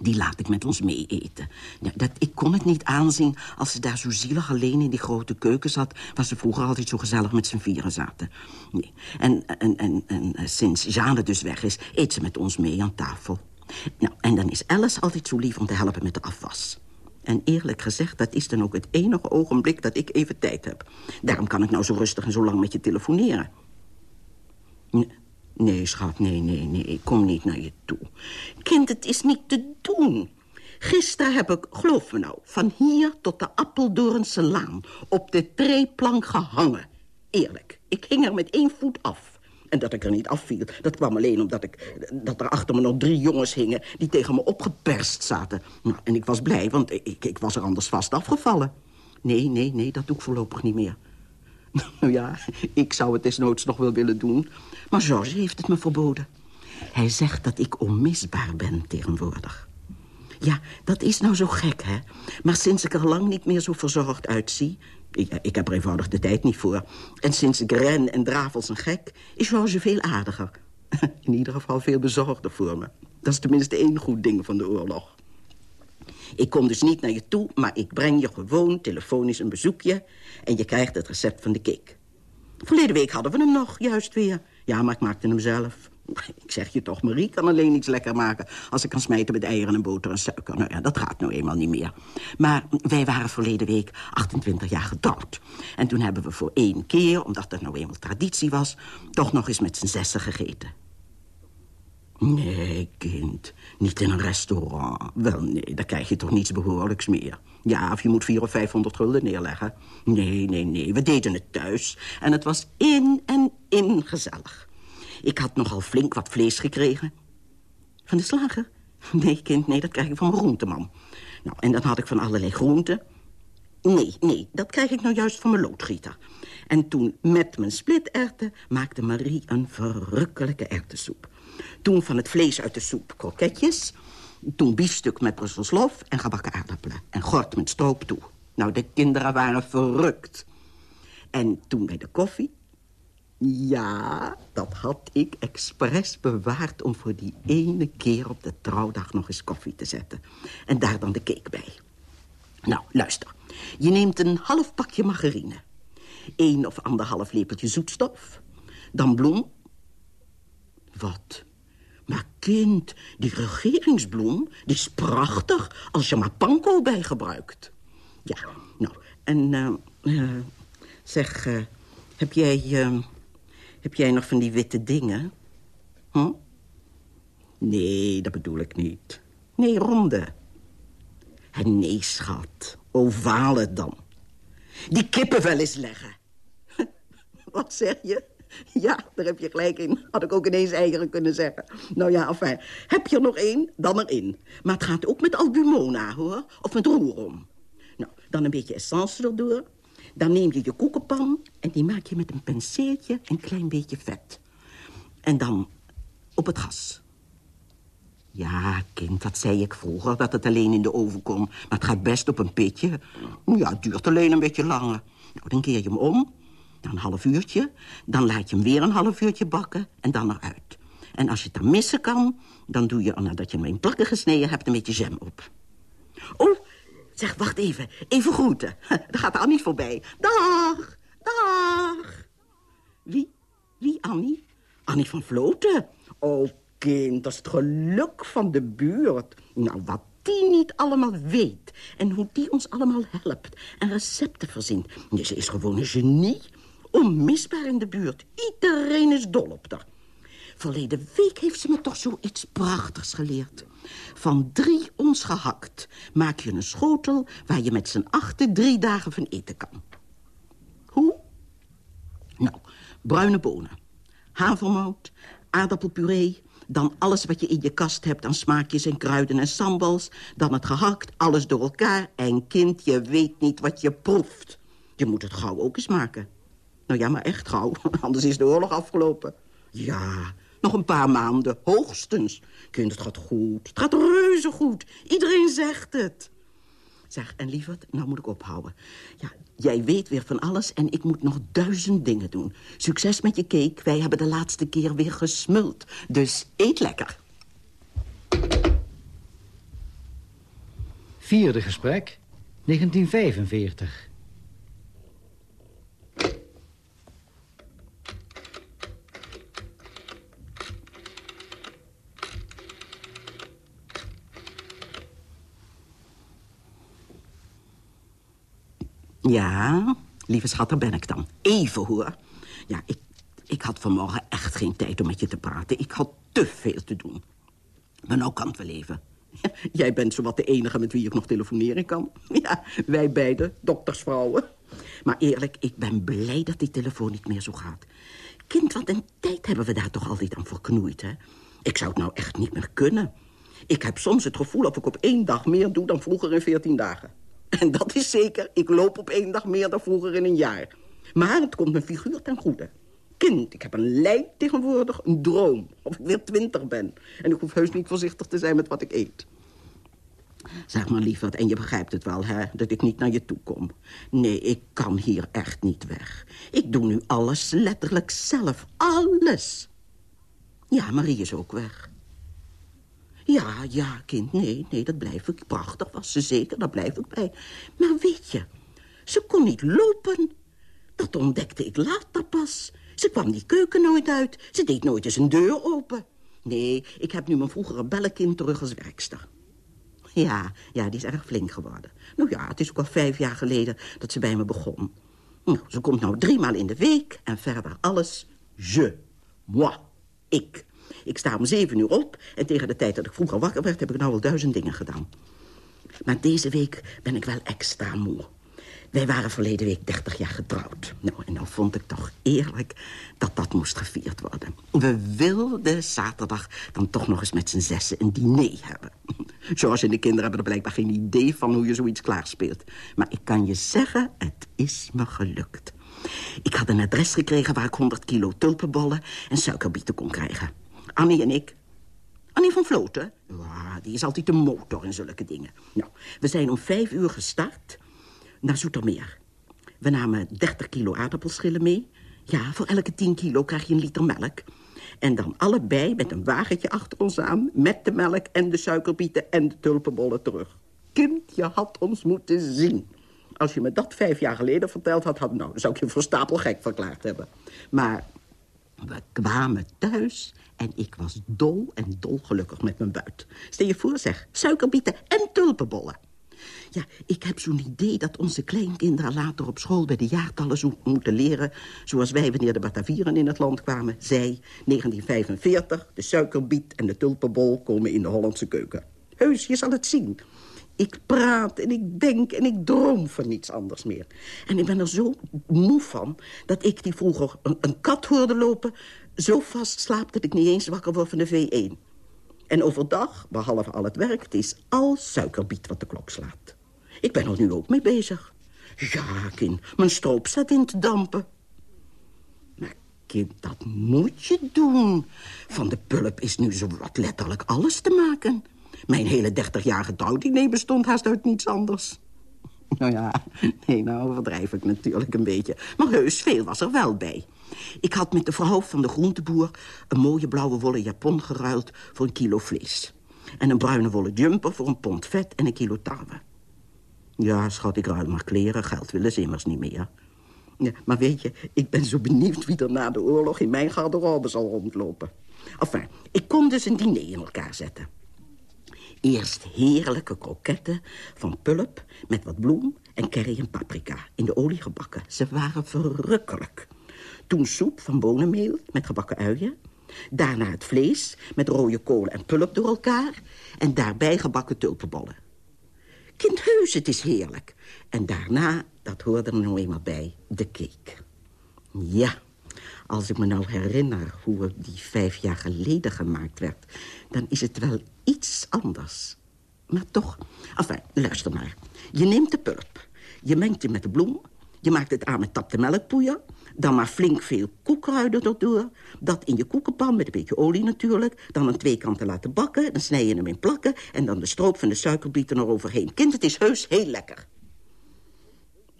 die laat ik met ons mee eten. Dat, ik kon het niet aanzien als ze daar zo zielig alleen in die grote keuken zat... waar ze vroeger altijd zo gezellig met z'n vieren zaten. Nee. En, en, en, en eh, sinds Jane dus weg is, eet ze met ons mee aan tafel. Nou, en dan is Alice altijd zo lief om te helpen met de afwas. En eerlijk gezegd, dat is dan ook het enige ogenblik dat ik even tijd heb. Daarom kan ik nou zo rustig en zo lang met je telefoneren. Nee, schat, nee, nee, nee, ik kom niet naar je toe. Kind, het is niet te doen. Gisteren heb ik, geloof me nou, van hier tot de Appeldoornse Laan... op de treeplank gehangen. Eerlijk, ik hing er met één voet af. En dat ik er niet afviel, dat kwam alleen omdat ik, dat er achter me nog drie jongens hingen... die tegen me opgeperst zaten. Nou, en ik was blij, want ik, ik was er anders vast afgevallen. Nee, nee, nee, dat doe ik voorlopig niet meer. [laughs] Nou ja, ik zou het desnoods nog wel willen doen. Maar George heeft het me verboden. Hij zegt dat ik onmisbaar ben tegenwoordig. Ja, dat is nou zo gek, hè? Maar sinds ik er lang niet meer zo verzorgd uitzie... Ik, ik heb er eenvoudig de tijd niet voor... en sinds ik ren en draaf als een gek... is George veel aardiger. [laughs] In ieder geval veel bezorgder voor me. Dat is tenminste één goed ding van de oorlog. Ik kom dus niet naar je toe, maar ik breng je gewoon telefonisch een bezoekje... en je krijgt het recept van de cake. Verleden week hadden we hem nog, juist weer. Ja, maar ik maakte hem zelf. [laughs] Ik zeg je toch, Marie kan alleen iets lekker maken... als ik kan smijten met eieren en boter en suiker. Nou ja, dat gaat nou eenmaal niet meer. Maar wij waren verleden week 28 jaar getrouwd. En toen hebben we voor één keer, omdat dat nou eenmaal traditie was... toch nog eens met z'n zessen gegeten. Nee, kind. Niet in een restaurant. Wel, nee, daar krijg je toch niets behoorlijks meer. Ja, of je moet vier of vijfhonderd gulden neerleggen. Nee, nee, nee, we deden het thuis. En het was in en in gezellig. Ik had nogal flink wat vlees gekregen. Van de slager? Nee, kind, nee, dat krijg ik van mijn groenteman. Nou, en dan had ik van allerlei groenten. Nee, nee, dat krijg ik nou juist van mijn loodgieter. En toen met mijn spliterten maakte Marie een verrukkelijke erwtensoep. Toen van het vlees uit de soep kroketjes. Toen biefstuk met brusselslof en gebakken aardappelen. En gort met stroop toe. Nou, de kinderen waren verrukt. En toen bij de koffie... Ja, dat had ik expres bewaard om voor die ene keer op de trouwdag nog eens koffie te zetten. En daar dan de cake bij. Nou, luister. Je neemt een half pakje margarine. Eén of anderhalf lepeltje zoetstof. Dan bloem. Wat? Maar kind, die regeringsbloem, die is prachtig als je maar panko bij gebruikt. Ja, nou, en eh, eh, zeg, eh, heb jij, heb jij nog van die witte dingen? Hm? Nee, dat bedoel ik niet. Nee, ronde. En nee, schat, ovale dan. Die kippenvel eens leggen. [laughs] Wat zeg je? [laughs] Ja, daar heb je gelijk in. Had ik ook ineens eigen kunnen zeggen. Nou ja, enfin. Heb je er nog één, dan erin. Maar het gaat ook met albumona, hoor. Of met roerom. Nou, dan een beetje essence erdoor. Dan neem je je koekenpan en die maak je met een penseeltje een klein beetje vet. En dan op het gas. Ja, kind, dat zei ik vroeger, dat het alleen in de oven kon. Maar het gaat best op een pitje. Ja, het duurt alleen een beetje langer. Nou, dan keer je hem om, dan een half uurtje. Dan laat je hem weer een half uurtje bakken en dan eruit. En als je het dan missen kan, dan doe je, nadat je hem in plakken gesneden hebt, een beetje jam op. Oh, zeg, wacht even. Even groeten. [laughs] Daar gaat Annie voorbij. Dag, dag. Wie? Wie, Annie? Annie van Vloten. Oh, kind, dat is het geluk van de buurt. Nou, wat die niet allemaal weet. En hoe die ons allemaal helpt. En recepten verzint. Ze is gewoon een genie. Onmisbaar in de buurt. Iedereen is dol op haar. Verleden week heeft ze me toch zoiets prachtigs geleerd. Van drie ons gehakt maak je een schotel... waar je met z'n achten drie dagen van eten kan. Hoe? Nou, bruine bonen, havermout, aardappelpuree... dan alles wat je in je kast hebt aan smaakjes en kruiden en sambals... dan het gehakt, alles door elkaar. En kind, je weet niet wat je proeft. Je moet het gauw ook eens maken. Nou ja, maar echt gauw, [laughs] anders is de oorlog afgelopen. Ja, nog een paar maanden, hoogstens. Kind, het gaat goed. Het gaat reuze goed. Iedereen zegt het. Zeg, en lieverd, nou moet ik ophouden. Ja, jij weet weer van alles en ik moet nog duizend dingen doen. Succes met je cake. Wij hebben de laatste keer weer gesmuld. Dus eet lekker. Vierde gesprek, 1945. Lieve schat, daar ben ik dan. Even, hoor. Ja, ik, ik had vanmorgen echt geen tijd om met je te praten. Ik had te veel te doen. Maar nou kan het wel even. [laughs] Jij bent zowat de enige met wie ik nog telefoneren kan. [laughs] Ja, wij beiden, doktersvrouwen. Maar eerlijk, ik ben blij dat die telefoon niet meer zo gaat. Kind, wat een tijd hebben we daar toch altijd aan verknoeid, hè? Ik zou het nou echt niet meer kunnen. Ik heb soms het gevoel of ik op één dag meer doe dan vroeger in veertien dagen. [clears throat] En dat is zeker, ik loop op één dag meer dan vroeger in een jaar. Maar het komt mijn figuur ten goede. Kind, ik heb een lijn tegenwoordig, een droom. Of ik weer twintig ben. En ik hoef heus niet voorzichtig te zijn met wat ik eet. Zeg maar, lieverd, en je begrijpt het wel, hè, dat ik niet naar je toe kom. Nee, ik kan hier echt niet weg. Ik doe nu alles letterlijk zelf. Alles. Ja, Marie is ook weg. Ja, ja, kind, nee, nee, dat blijf ik. Prachtig was ze zeker, daar blijf ik bij. Maar weet je, ze kon niet lopen. Dat ontdekte ik later pas. Ze kwam die keuken nooit uit. Ze deed nooit eens een deur open. Nee, ik heb nu mijn vroegere bellenkind terug als werkster. Ja, ja, die is erg flink geworden. Nou ja, het is ook al vijf jaar geleden dat ze bij me begon. Nou, ze komt nou driemaal in de week en verder alles je, moi, ik. Ik sta om zeven uur op en tegen de tijd dat ik vroeger wakker werd... heb ik nou al duizend dingen gedaan. Maar deze week ben ik wel extra moe. Wij waren verleden week 30 jaar getrouwd. Nou, en dan vond ik toch eerlijk dat dat moest gevierd worden. We wilden zaterdag dan toch nog eens met z'n zessen een diner hebben. George en de kinderen hebben er blijkbaar geen idee van hoe je zoiets klaarspeelt. Maar ik kan je zeggen, het is me gelukt. Ik had een adres gekregen waar ik 100 kilo tulpenbollen en suikerbieten kon krijgen. Annie en ik. Annie van Vloten? Ja, die is altijd de motor in zulke dingen. Nou, we zijn om vijf uur gestart naar Zoetermeer. We namen 30 kilo aardappelschillen mee. Ja, voor elke 10 kilo krijg je een liter melk. En dan allebei met een wagentje achter ons aan... met de melk en de suikerbieten en de tulpenbollen terug. Kind, je had ons moeten zien. Als je me dat vijf jaar geleden verteld had... had nou, zou ik je voor stapelgek verklaard hebben. Maar We kwamen thuis en ik was dol en dolgelukkig met mijn buit. Stel je voor, zeg, suikerbieten en tulpenbollen. Ja, ik heb zo'n idee dat onze kleinkinderen later op school... bij de jaartallen zo moeten leren... zoals wij wanneer de Batavieren in het land kwamen... zei 1945, de suikerbiet en de tulpenbol komen in de Hollandse keuken. Heus, je zal het zien. Ik praat en ik denk en ik droom van niets anders meer. En ik ben er zo moe van dat ik die vroeger een, een kat hoorde lopen... zo vast slaap dat ik niet eens wakker word van de V1. En overdag, behalve al het werk, het is al suikerbiet wat de klok slaat. Ik ben er nu ook mee bezig. Ja, kind, mijn stroop staat in te dampen. Maar kind, dat moet je doen. Van de pulp is nu zo wat letterlijk alles te maken. Mijn hele dertigjarige trouwdiner bestond haast uit niets anders. Nou ja, nee, nou overdrijf ik natuurlijk een beetje. Maar heus, veel was er wel bij. Ik had met de vrouw van de groenteboer... een mooie blauwe wollen japon geruild voor een kilo vlees. En een bruine wollen jumper voor een pond vet en een kilo tarwe. Ja, schat, ik ruil maar kleren. Geld willen ze immers niet meer. Ja, maar weet je, ik ben zo benieuwd wie er na de oorlog... in mijn garderobe zal rondlopen. Enfin, ik kon dus een diner in elkaar zetten. Eerst heerlijke kroketten van pulp met wat bloem en curry en paprika. In de olie gebakken. Ze waren verrukkelijk. Toen soep van bonenmeel met gebakken uien. Daarna het vlees met rode kolen en pulp door elkaar. En daarbij gebakken tulpenbollen. Kind heus, het is heerlijk. En daarna, dat hoorde er nou eenmaal bij, de cake. Ja, als ik me nou herinner hoe het die vijf jaar geleden gemaakt werd... dan is het wel iets anders. Maar toch, enfin, luister maar. Je neemt de pulp, je mengt die met de bloem... je maakt het aan met tapte melkpoeier... dan maar flink veel koekkruiden erdoor... dat in je koekenpan met een beetje olie natuurlijk... dan aan twee kanten laten bakken, dan snij je hem in plakken... en dan de stroop van de suikerbieten eroverheen. Kind, het is heus heel lekker.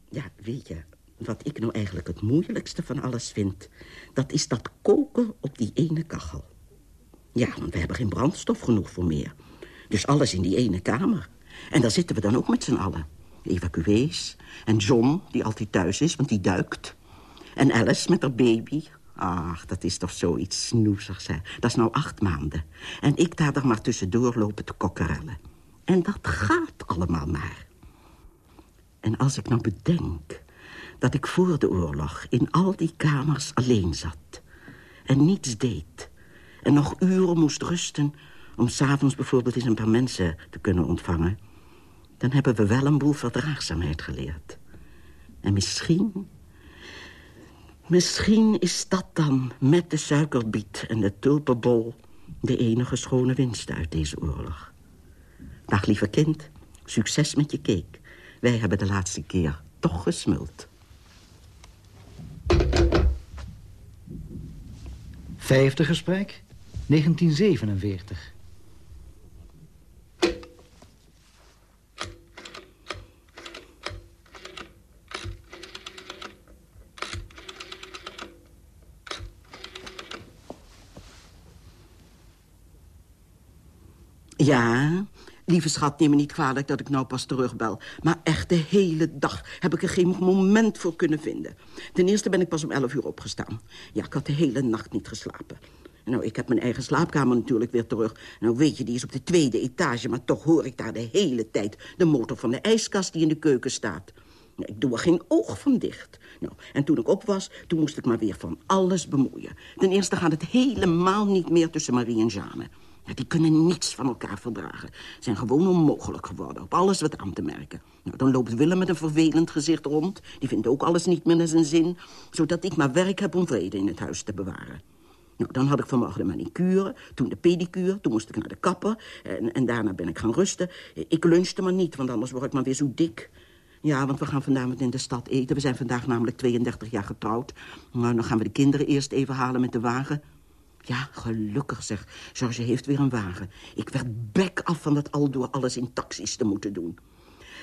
Ja, weet je, wat ik nou eigenlijk het moeilijkste van alles vind... dat is dat koken op die ene kachel. Ja, want we hebben geen brandstof genoeg voor meer. Dus alles in die ene kamer. En daar zitten we dan ook met z'n allen. Evacuees. En John, die altijd thuis is, want die duikt. En Alice met haar baby. Ach, dat is toch zoiets snoezigs. Dat is nou acht maanden. En ik daar maar tussendoor lopen te kokkerellen. En dat gaat allemaal maar. En als ik nou bedenk dat ik voor de oorlog in al die kamers alleen zat... en niets deed en nog uren moest rusten... om s'avonds bijvoorbeeld eens een paar mensen te kunnen ontvangen... dan hebben we wel een boel verdraagzaamheid geleerd. En misschien... Misschien is dat dan met de suikerbiet en de tulpenbol... de enige schone winst uit deze oorlog. Dag, lieve kind. Succes met je cake. Wij hebben de laatste keer toch gesmuld. Vijfde gesprek, 1947. Ja, lieve schat, neem me niet kwalijk dat ik nou pas terugbel. Maar echt de hele dag heb ik er geen moment voor kunnen vinden. Ten eerste ben ik pas om 11 uur opgestaan. Ja, ik had de hele nacht niet geslapen. Nou, ik heb mijn eigen slaapkamer natuurlijk weer terug. Nou, weet je, die is op de tweede etage... maar toch hoor ik daar de hele tijd de motor van de ijskast die in de keuken staat. Nou, ik doe er geen oog van dicht. Nou, en toen ik op was, toen moest ik maar weer van alles bemoeien. Ten eerste gaat het helemaal niet meer tussen Marie en Jeanne. Die kunnen niets van elkaar verdragen. Zijn gewoon onmogelijk geworden, op alles wat aan te merken. Nou, dan loopt Willem met een vervelend gezicht rond. Die vindt ook alles niet meer naar zijn zin. Zodat ik maar werk heb om vrede in het huis te bewaren. Nou, dan had ik vanmorgen de manicure, toen de pedicure, toen moest ik naar de kapper... En, en daarna ben ik gaan rusten. Ik lunchte maar niet, want anders word ik maar weer zo dik. Ja, want we gaan vanavond in de stad eten. We zijn vandaag namelijk 32 jaar getrouwd. Nou, dan gaan we de kinderen eerst even halen met de wagen. Ja, gelukkig zeg. George heeft weer een wagen. Ik werd bek af van dat al door alles in taxis te moeten doen.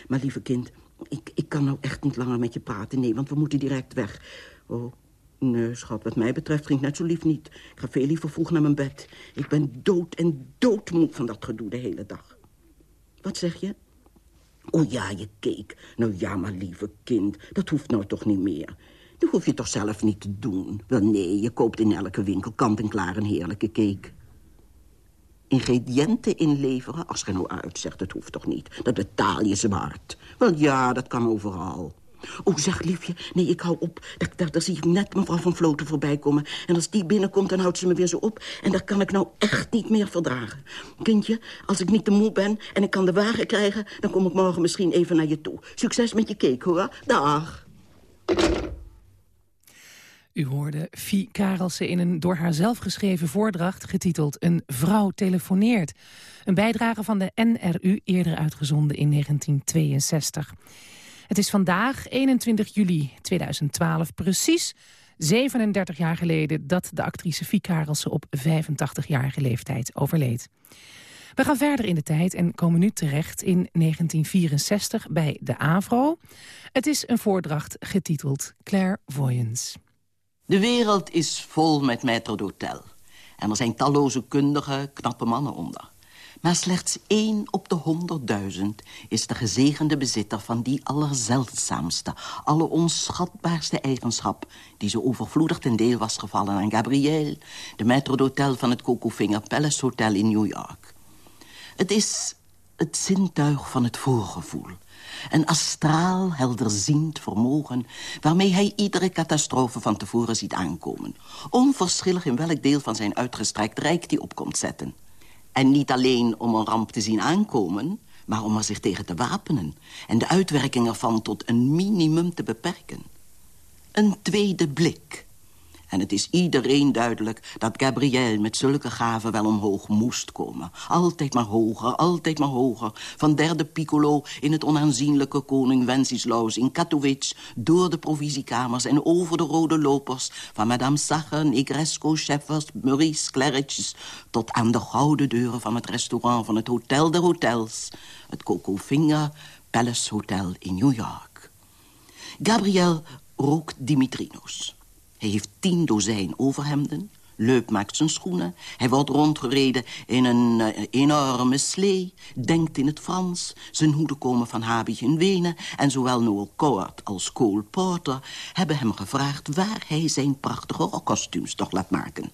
Maar lieve kind, ik, ik kan nou echt niet langer met je praten. Nee, want we moeten direct weg. Oh, nee, schat, wat mij betreft ging het net zo lief niet. Ik ga veel liever vroeg naar mijn bed. Ik ben dood en doodmoe van dat gedoe de hele dag. Wat zeg je? Oh ja, je keek. Nou ja, maar lieve kind, dat hoeft nou toch niet meer. Dat hoef je toch zelf niet te doen? Wel nee, je koopt in elke winkel kant-en-klaar een heerlijke cake. Ingrediënten inleveren, als je nou uitzegt, dat hoeft toch niet. Dat betaal je zwart. Wel ja, dat kan overal. Oh, zeg liefje, nee, ik hou op. Daar, daar zie ik net mevrouw van Vloten voorbij komen. En als die binnenkomt, dan houdt ze me weer zo op. En dat kan ik nou echt niet meer verdragen. Kindje, als ik niet te moe ben en ik kan de wagen krijgen... dan kom ik morgen misschien even naar je toe. Succes met je cake, hoor. Dag. U hoorde Fie Karelsen in een door haar zelf geschreven voordracht... getiteld Een vrouw telefoneert. Een bijdrage van de NRU, eerder uitgezonden in 1962. Het is vandaag, 21 juli 2012, precies 37 jaar geleden... dat de actrice Fie Karelsen op 85-jarige leeftijd overleed. We gaan verder in de tijd en komen nu terecht in 1964 bij de AVRO. Het is een voordracht getiteld Clairvoyance. De wereld is vol met maître d'hôtel. En er zijn talloze kundige, knappe mannen onder. Maar slechts één op de honderdduizend is de gezegende bezitter van die allerzeldzaamste, alleronschatbaarste eigenschap die zo overvloedig ten deel was gevallen aan Gabrielle, de maître d'hôtel van het Coco Finger Palace Hotel in New York. Het is het zintuig van het voorgevoel. Een astraal, helderziend vermogen... waarmee hij iedere catastrofe van tevoren ziet aankomen. Onverschillig in welk deel van zijn uitgestrekt rijk die op komt zetten. En niet alleen om een ramp te zien aankomen... maar om er zich tegen te wapenen... en de uitwerking ervan tot een minimum te beperken. Een tweede blik en het is iedereen duidelijk dat Gabrielle met zulke gaven wel omhoog moest komen. Altijd maar hoger, altijd maar hoger. Van derde piccolo in het onaanzienlijke koning Wenceslaus in Katowice... door de provisiekamers en over de rode lopers... van Madame Sacher, Negresco, Cheffers, Maurice, Claridge's... tot aan de gouden deuren van het restaurant van het Hotel der Hotels... het Coco Finger Palace Hotel in New York. Gabrielle rook Dimitrinos... Hij heeft tien dozijn overhemden. Leup maakt zijn schoenen. Hij wordt rondgereden in een uh, enorme slee. Denkt in het Frans. Zijn hoeden komen van Habig in Wenen. En zowel Noel Coward als Cole Porter hebben hem gevraagd... waar hij zijn prachtige rockkostuums toch laat maken.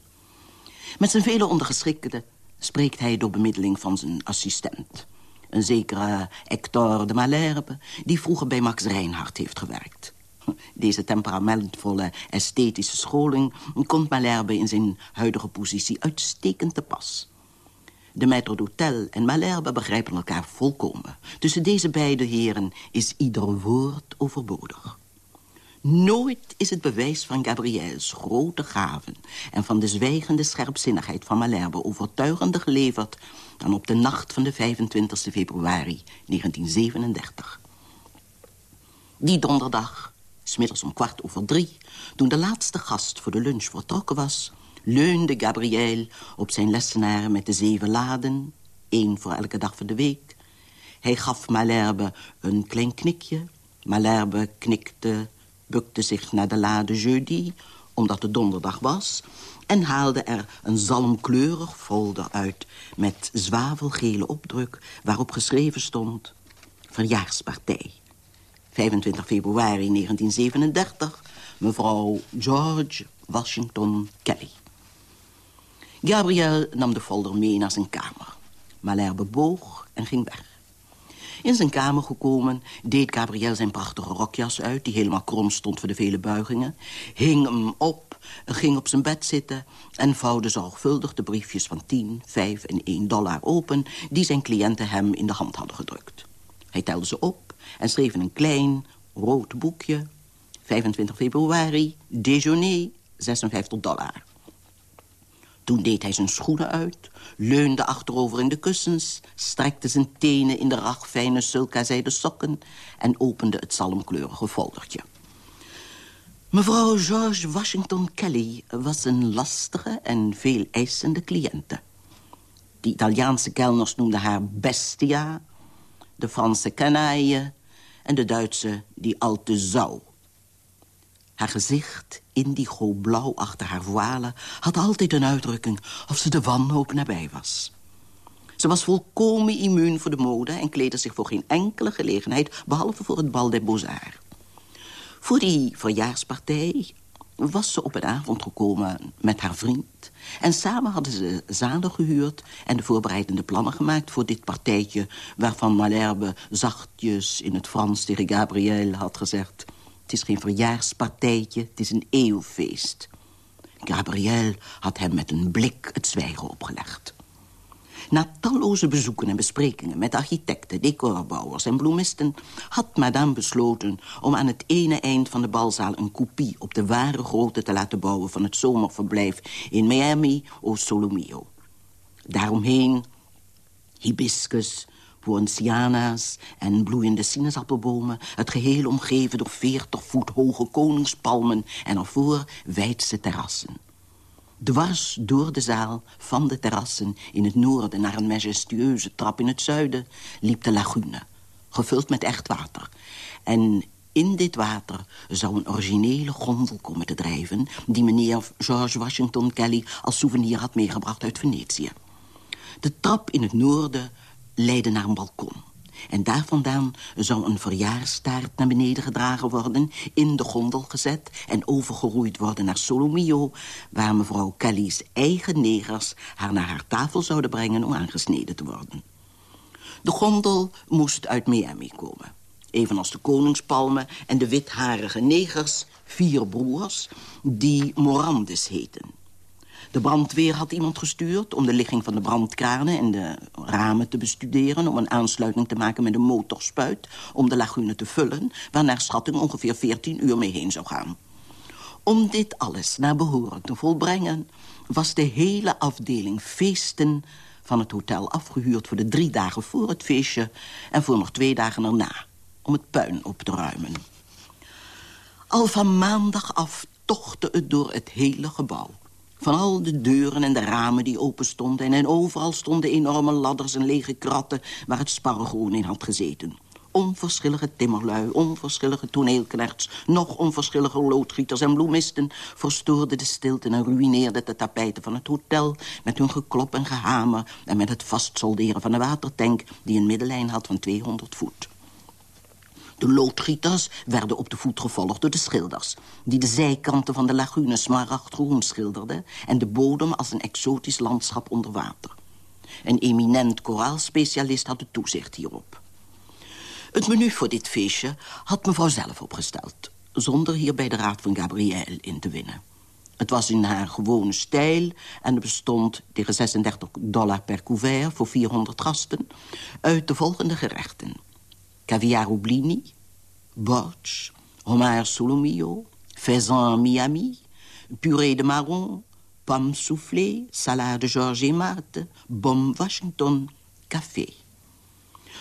Met zijn vele ondergeschikten spreekt hij door bemiddeling van zijn assistent. Een zekere Hector de Malherbe, die vroeger bij Max Reinhardt heeft gewerkt. Deze temperamentvolle esthetische scholing komt Malherbe in zijn huidige positie uitstekend te pas. De maître d'hôtel en Malherbe begrijpen elkaar volkomen. Tussen deze beide heren is ieder woord overbodig. Nooit is het bewijs van Gabriels grote gaven... en van de zwijgende scherpzinnigheid van Malherbe overtuigender geleverd... dan op de nacht van de 25 februari 1937. Die donderdag Smiddags om kwart over drie, toen de laatste gast voor de lunch vertrokken was... leunde Gabriel op zijn lessenaar met de zeven laden... één voor elke dag van de week. Hij gaf Malherbe een klein knikje. Malherbe knikte, bukte zich naar de lade jeudi, omdat het donderdag was... en haalde er een zalmkleurig folder uit... met zwavelgele opdruk waarop geschreven stond... Verjaarspartij. 25 februari 1937, mevrouw George Washington Kelly. Gabriel nam de folder mee naar zijn kamer. Malherbe boog en ging weg. In zijn kamer gekomen deed Gabriel zijn prachtige rokjas uit... die helemaal krom stond voor de vele buigingen. Hing hem op, ging op zijn bed zitten... en vouwde zorgvuldig de briefjes van 10, 5 en 1 dollar open... die zijn cliënten hem in de hand hadden gedrukt. Hij telde ze op en schreef in een klein rood boekje... 25 februari, déjeuner, 56 dollar. Toen deed hij zijn schoenen uit, leunde achterover in de kussens... strekte zijn tenen in de ragfijne sulka-zijde sokken... en opende het zalmkleurige foldertje. Mevrouw George Washington Kelly was een lastige en veel eisende cliënte. De Italiaanse kelners noemden haar bestia de Franse canaille en de Duitse die al te zou. Haar gezicht, indigo-blauw achter haar voile... had altijd een uitdrukking of ze de wanhoop nabij was. Ze was volkomen immuun voor de mode... en kleedde zich voor geen enkele gelegenheid... behalve voor het bal des beaux-arts. Voor die verjaarspartij was ze op een avond gekomen met haar vriend. En samen hadden ze zalen gehuurd en de voorbereidende plannen gemaakt voor dit partijtje... waarvan Malherbe zachtjes in het Frans tegen Gabriel had gezegd... het is geen verjaarspartijtje, het is een eeuwfeest. Gabriel had hem met een blik het zwijgen opgelegd. Na talloze bezoeken en besprekingen met architecten, decorbouwers en bloemisten... had madame besloten om aan het ene eind van de balzaal... een kopie op de ware grootte te laten bouwen... van het zomerverblijf in Miami o Solomio. Daaromheen hibiscus, poinciana's en bloeiende sinaasappelbomen... het geheel omgeven door veertig voet hoge koningspalmen... en ervoor wijdse terrassen. Dwars door de zaal, van de terrassen in het noorden... naar een majestueuze trap in het zuiden, liep de lagune. Gevuld met echt water. En in dit water zou een originele gondel komen te drijven... die meneer George Washington Kelly als souvenir had meegebracht uit Venetië. De trap in het noorden leidde naar een balkon. En daar vandaan zou een verjaarstaart naar beneden gedragen worden... in de gondel gezet en overgeroeid worden naar Solomio... waar mevrouw Kelly's eigen negers haar naar haar tafel zouden brengen... om aangesneden te worden. De gondel moest uit Miami komen. Evenals de koningspalmen en de witharige negers, vier broers... die Morandes heten. De brandweer had iemand gestuurd om de ligging van de brandkranen en de ramen te bestuderen... om een aansluiting te maken met een motorspuit om de lagune te vullen... waar naar schatting ongeveer 14 uur mee heen zou gaan. Om dit alles naar behoren te volbrengen... was de hele afdeling feesten van het hotel afgehuurd... voor de drie dagen voor het feestje en voor nog twee dagen erna... om het puin op te ruimen. Al van maandag af tochtte het door het hele gebouw. Van al de deuren en de ramen die open stonden... en overal stonden enorme ladders en lege kratten... waar het sparrengroen in had gezeten. Onverschillige timmerlui, onverschillige toneelknechts... nog onverschillige loodgieters en bloemisten... verstoorden de stilte en ruïneerden de tapijten van het hotel... met hun geklop en gehamer... en met het vastsolderen van de watertank... die een middenlijn had van 200 voet. De loodgieters werden op de voet gevolgd door de schilders... die de zijkanten van de lagune smaragdgroen schilderden... en de bodem als een exotisch landschap onder water. Een eminent koraalspecialist had het toezicht hierop. Het menu voor dit feestje had mevrouw zelf opgesteld... zonder hierbij de raad van Gabrielle in te winnen. Het was in haar gewone stijl en bestond tegen 36 dollar per couvert voor 400 gasten... uit de volgende gerechten caviar oblini, borsch, homard solomillo, faisan Miami, purée de marron, pomme soufflée, salade George Marte, bom Washington, café.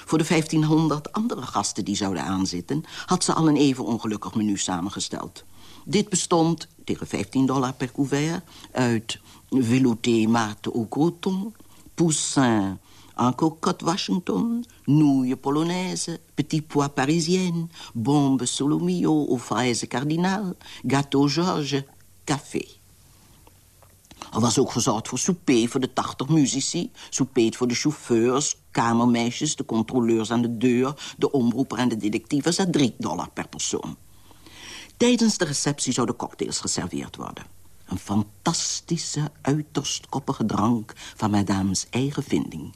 Voor de 1500 andere gasten die zouden aanzitten... had ze al een even ongelukkig menu samengesteld. Dit bestond, tegen 15 dollar per couvert... uit velouté Marte au croton, poussin en cocotte Washington, nouilles polonaise, petit pois parisienne, bombe solomio aux fraises cardinal, gâteau George, café. Er was ook gezorgd voor souper voor de 80 muzici... souper voor de chauffeurs, kamermeisjes, de controleurs aan de deur... de omroeper en de detectives à 3 dollar per persoon. Tijdens de receptie zouden cocktails geserveerd worden. Een fantastische, uiterst koppige drank van madame's eigen vinding.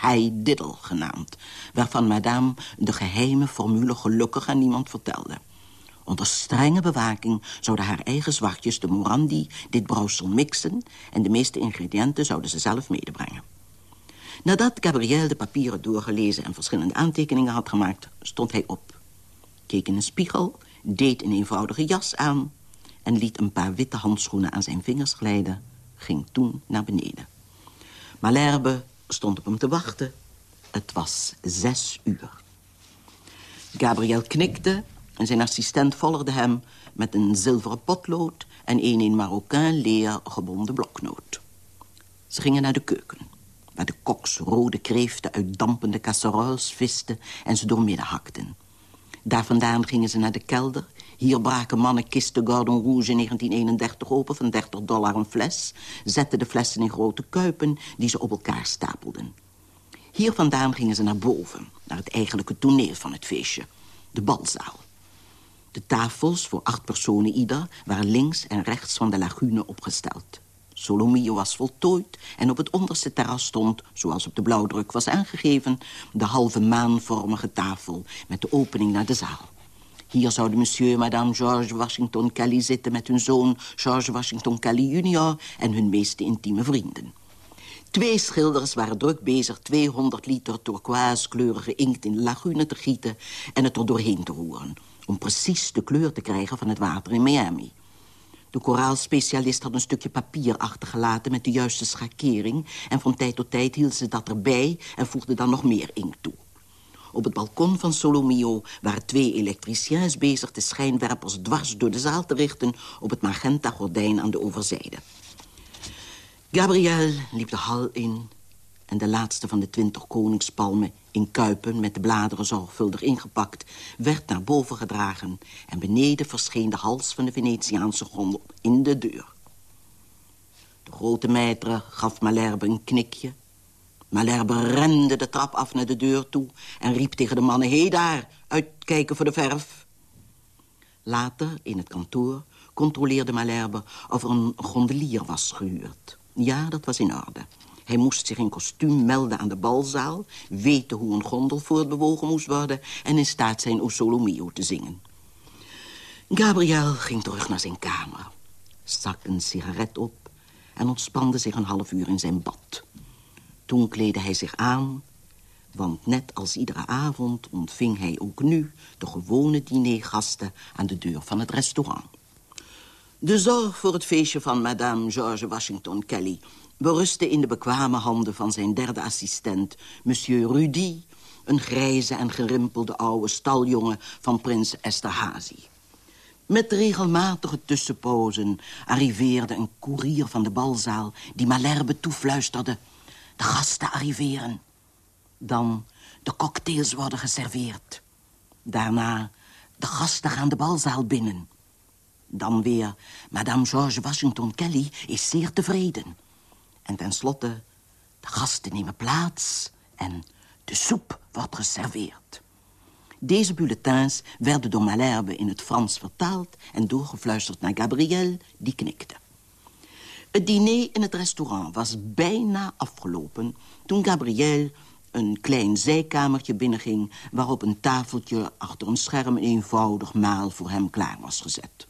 Heididdle genaamd... waarvan madame de geheime formule gelukkig aan niemand vertelde. Onder strenge bewaking zouden haar eigen zwartjes, de Morandi... dit brouwsel mixen en de meeste ingrediënten zouden ze zelf medebrengen. Nadat Gabriel de papieren doorgelezen en verschillende aantekeningen had gemaakt... stond hij op, keek in een spiegel, deed een eenvoudige jas aan... en liet een paar witte handschoenen aan zijn vingers glijden... ging toen naar beneden. Malherbe stond op hem te wachten. Het was zes uur. Gabriel knikte en zijn assistent volgde hem... met een zilveren potlood en een in Marokkaan leer gebonden bloknoot. Ze gingen naar de keuken, waar de koks rode kreeften uit dampende casseroles visten en ze doormidden hakten. Daar vandaan gingen ze naar de kelder. Hier braken mannen kisten Gordon Rouge in 1931 open van 30 dollar een fles. Zetten de flessen in grote kuipen die ze op elkaar stapelden. Hier vandaan gingen ze naar boven, naar het eigenlijke toneel van het feestje. De balzaal. De tafels voor acht personen ieder waren links en rechts van de lagune opgesteld. Solomio was voltooid en op het onderste terras stond, zoals op de blauwdruk was aangegeven, de halve maanvormige tafel met de opening naar de zaal. Hier zouden monsieur en madame George Washington Kelly zitten met hun zoon George Washington Kelly junior en hun meeste intieme vrienden. Twee schilders waren druk bezig 200 liter turquoise-kleurige inkt in de lagune te gieten en het er doorheen te roeren, om precies de kleur te krijgen van het water in Miami. De koraalspecialist had een stukje papier achtergelaten met de juiste schakering... en van tijd tot tijd hield ze dat erbij en voegde dan nog meer inkt toe. Op het balkon van Solomio waren twee elektriciens bezig... de schijnwerpers dwars door de zaal te richten... op het magenta gordijn aan de overzijde. Gabriel liep de hal in en de laatste van de twintig koningspalmen in kuipen met de bladeren zorgvuldig ingepakt, werd naar boven gedragen en beneden verscheen de hals van de Venetiaanse gondel in de deur. De grote maître gaf Malherbe een knikje. Malherbe rende de trap af naar de deur toe en riep tegen de mannen... Hé daar, uitkijken voor de verf. Later, in het kantoor, controleerde Malherbe of er een gondelier was gehuurd. Ja, dat was in orde. Hij moest zich in kostuum melden aan de balzaal... weten hoe een gondel voortbewogen moest worden... en in staat zijn O Solomio te zingen. Gabriel ging terug naar zijn kamer. Stak een sigaret op en ontspande zich een half uur in zijn bad. Toen kleedde hij zich aan... want net als iedere avond ontving hij ook nu... de gewone dinergasten aan de deur van het restaurant. De zorg voor het feestje van madame George Washington Kelly berustte in de bekwame handen van zijn derde assistent, monsieur Rudy, een grijze en gerimpelde oude staljongen van prins Esterhazy. Met regelmatige tussenpozen arriveerde een koerier van de balzaal... die Malherbe toefluisterde. De gasten arriveren. Dan de cocktails worden geserveerd. Daarna de gasten gaan de balzaal binnen. Dan weer, madame George Washington Kelly is zeer tevreden. En tenslotte, de gasten nemen plaats en de soep wordt geserveerd. Deze bulletins werden door Malherbe in het Frans vertaald... en doorgefluisterd naar Gabriel, die knikte. Het diner in het restaurant was bijna afgelopen... toen Gabriel een klein zijkamertje binnenging... waarop een tafeltje achter een scherm een eenvoudig maal voor hem klaar was gezet.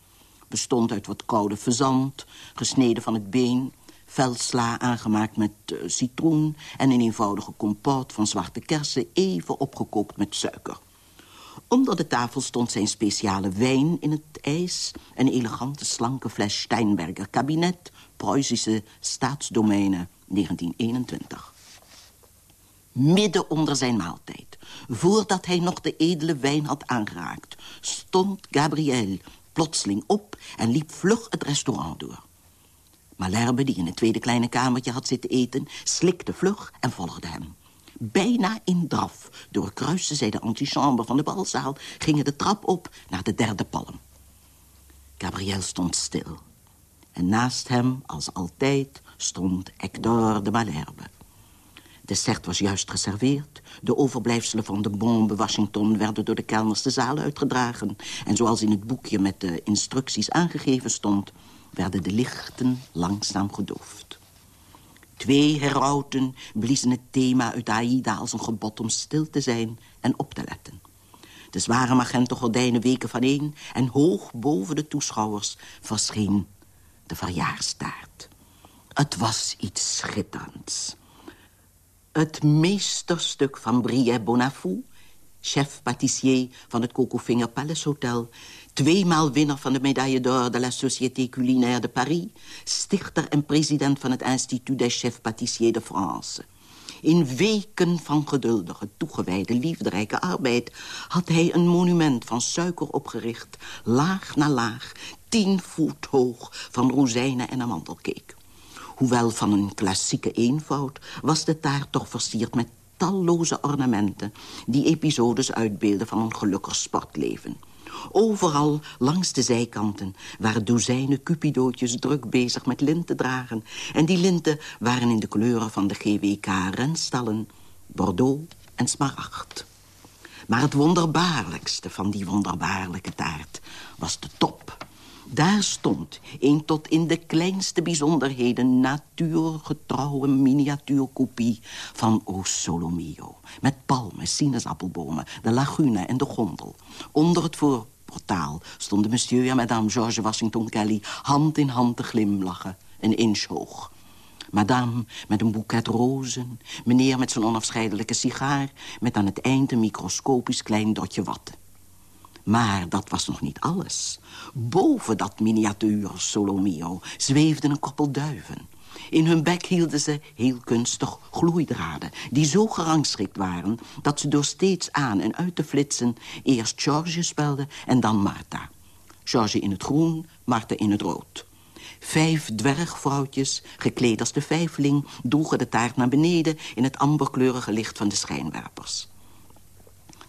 Bestond uit wat koude fazant, gesneden van het been veldsla aangemaakt met uh, citroen... en een eenvoudige compote van zwarte kersen even opgekookt met suiker. Onder de tafel stond zijn speciale wijn in het ijs... een elegante slanke fles Steinberger kabinet... Pruisische staatsdomeinen 1921. Midden onder zijn maaltijd, voordat hij nog de edele wijn had aangeraakt... stond Gabriel plotseling op en liep vlug het restaurant door. Malherbe, die in het tweede kleine kamertje had zitten eten... slikte vlug en volgde hem. Bijna in draf doorkruiste zij de antichambre van de balzaal... gingen de trap op naar de derde palm. Gabriel stond stil. En naast hem, als altijd, stond Hector de Malherbe. De dessert was juist geserveerd. De overblijfselen van de bombe Washington werden door de kelners de zaal uitgedragen. En zoals in het boekje met de instructies aangegeven stond werden de lichten langzaam gedoofd. Twee herauten bliezen het thema uit Aida als een gebod om stil te zijn en op te letten. De zware magenta gordijnen weken vaneen en hoog boven de toeschouwers verscheen de verjaarstaart. Het was iets schitterends. Het meesterstuk van Brie Bonafou, chef pâtissier van het Cocofinger Palace Hotel... Tweemaal winnaar van de medaille d'or de la Société Culinaire de Paris... stichter en president van het Institut des Chefs Pâtissiers de France. In weken van geduldige, toegewijde, liefderijke arbeid... had hij een monument van suiker opgericht, laag na laag... tien voet hoog van rozijnen en amandelcake. Hoewel van een klassieke eenvoud... was de taart toch versierd met talloze ornamenten... die episodes uitbeelden van een gelukkig sportleven... Overal langs de zijkanten waren dozijnen cupidootjes druk bezig met lint te dragen. En die linten waren in de kleuren van de GWK-renstallen, Bordeaux en Smaragd. Maar het wonderbaarlijkste van die wonderbaarlijke taart was de top. Daar stond een tot in de kleinste bijzonderheden... natuurgetrouwe miniatuurkopie van O Solomio. Met palmen, sinaasappelbomen, de lagune en de gondel. Onder het voorportaal stonden monsieur en madame George Washington Kelly... hand in hand te glimlachen, een inch hoog. Madame met een boeket rozen. Meneer met zijn onafscheidelijke sigaar... met aan het eind een microscopisch klein dotje watten. Maar dat was nog niet alles. Boven dat miniatuur Solomio zweefden een koppel duiven. In hun bek hielden ze heel kunstig gloeidraden... die zo gerangschikt waren dat ze door steeds aan en uit te flitsen... eerst George spelden en dan Martha. George in het groen, Martha in het rood. Vijf dwergvrouwtjes, gekleed als de vijfling... droegen de taart naar beneden in het amberkleurige licht van de schijnwerpers.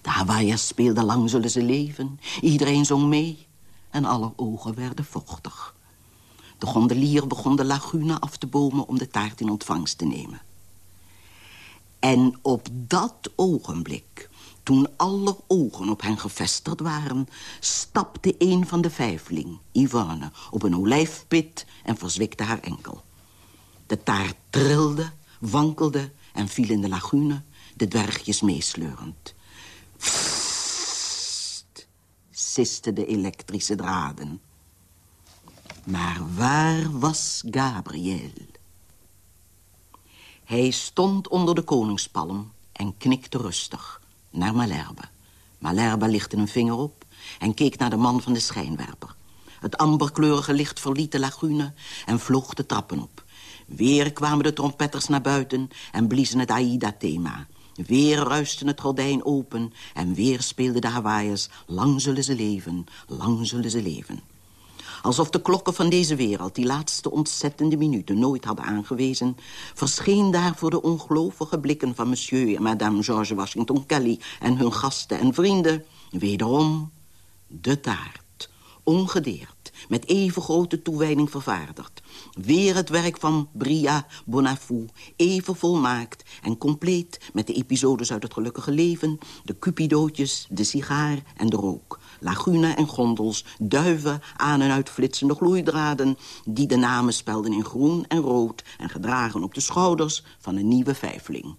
De Hawaïërs speelden lang zullen ze leven. Iedereen zong mee en alle ogen werden vochtig. De gondelier begon de lagune af te bomen om de taart in ontvangst te nemen. En op dat ogenblik, toen alle ogen op hen gevestigd waren... stapte een van de vijfling, Ivane, op een olijfpit en verzwikte haar enkel. De taart trilde, wankelde en viel in de lagune, de dwergjes meesleurend. Psst, sisten de elektrische draden. Maar waar was Gabriel? Hij stond onder de koningspalm en knikte rustig naar Malherbe. Malherbe lichtte een vinger op en keek naar de man van de schijnwerper. Het amberkleurige licht verliet de lagune en vloog de trappen op. Weer kwamen de trompetters naar buiten en bliezen het Aida-thema. Weer ruiste het gordijn open en weer speelden de Hawaaiërs... lang zullen ze leven, lang zullen ze leven. Alsof de klokken van deze wereld die laatste ontzettende minuten nooit hadden aangewezen... verscheen daar voor de ongelovige blikken van monsieur en madame George Washington Kelly... en hun gasten en vrienden wederom de taart, ongedeerd, met even grote toewijding vervaardigd. Weer het werk van Bria Bonafou, even volmaakt en compleet... met de episodes uit het gelukkige leven, de cupidootjes, de sigaar en de rook. Lagune en gondels, duiven, aan- en uitflitsende gloeidraden... die de namen spelden in groen en rood... en gedragen op de schouders van een nieuwe vijfling.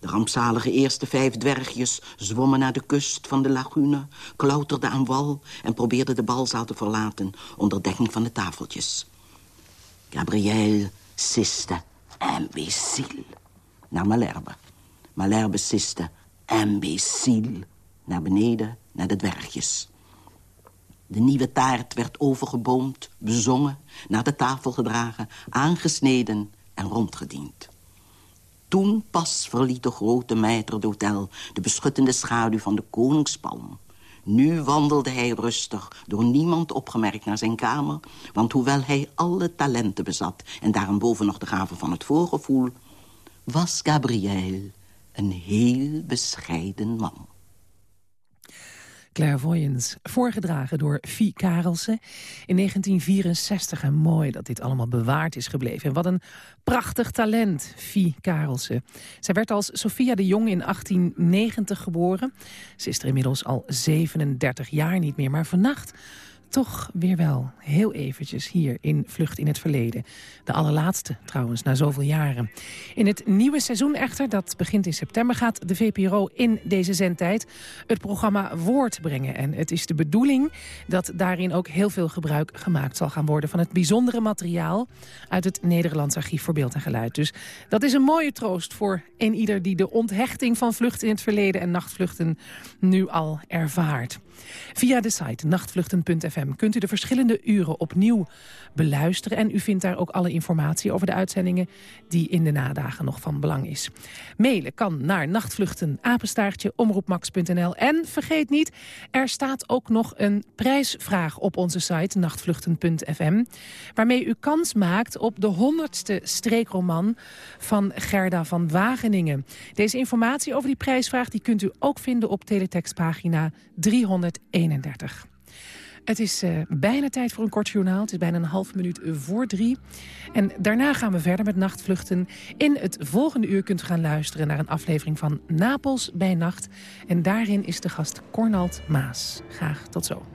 De rampzalige eerste vijf dwergjes zwommen naar de kust van de lagune... klauterden aan wal en probeerden de balzaal te verlaten... onder dekking van de tafeltjes. Gabriel siste, imbécile, naar Malherbe. Malherbe siste, imbécile, naar beneden, naar de dwergjes. De nieuwe taart werd overgeboomd, bezongen, naar de tafel gedragen... aangesneden en rondgediend. Toen pas verliet de grote maître d'hôtel de beschuttende schaduw van de koningspalm. Nu wandelde hij rustig, door niemand opgemerkt naar zijn kamer... want hoewel hij alle talenten bezat... en daarboven nog de gave van het voorgevoel... was Gabriel een heel bescheiden man. Clairvoyance, voorgedragen door Vie Karelsen in 1964. En mooi dat dit allemaal bewaard is gebleven. En wat een prachtig talent, Vie Karelsen. Zij werd als Sophia de Jong in 1890 geboren. Ze is er inmiddels al 37 jaar niet meer, maar vannacht toch weer wel heel eventjes hier in Vlucht in het Verleden. De allerlaatste trouwens, na zoveel jaren. In het nieuwe seizoen echter, dat begint in september... gaat de VPRO in deze zendtijd het programma Woord brengen. En het is de bedoeling dat daarin ook heel veel gebruik gemaakt zal gaan worden... van het bijzondere materiaal uit het Nederlands Archief voor Beeld en Geluid. Dus dat is een mooie troost voor een ieder die de onthechting van Vlucht in het Verleden... en nachtvluchten nu al ervaart. Via de site nachtvluchten.fm kunt u de verschillende uren opnieuw beluisteren. En u vindt daar ook alle informatie over de uitzendingen die in de nadagen nog van belang is. Mailen kan naar nachtvluchten omroepmax.nl. En vergeet niet, er staat ook nog een prijsvraag op onze site nachtvluchten.fm. Waarmee u kans maakt op de honderdste streekroman van Gerda van Wageningen. Deze informatie over die prijsvraag die kunt u ook vinden op teletextpagina 331. Het is uh, bijna tijd voor een kort journaal. Het is bijna een half minuut voor drie. En daarna gaan we verder met nachtvluchten. In het volgende uur kunt u gaan luisteren naar een aflevering van Napels bij Nacht. En daarin is de gast Cornald Maas. Graag tot zo.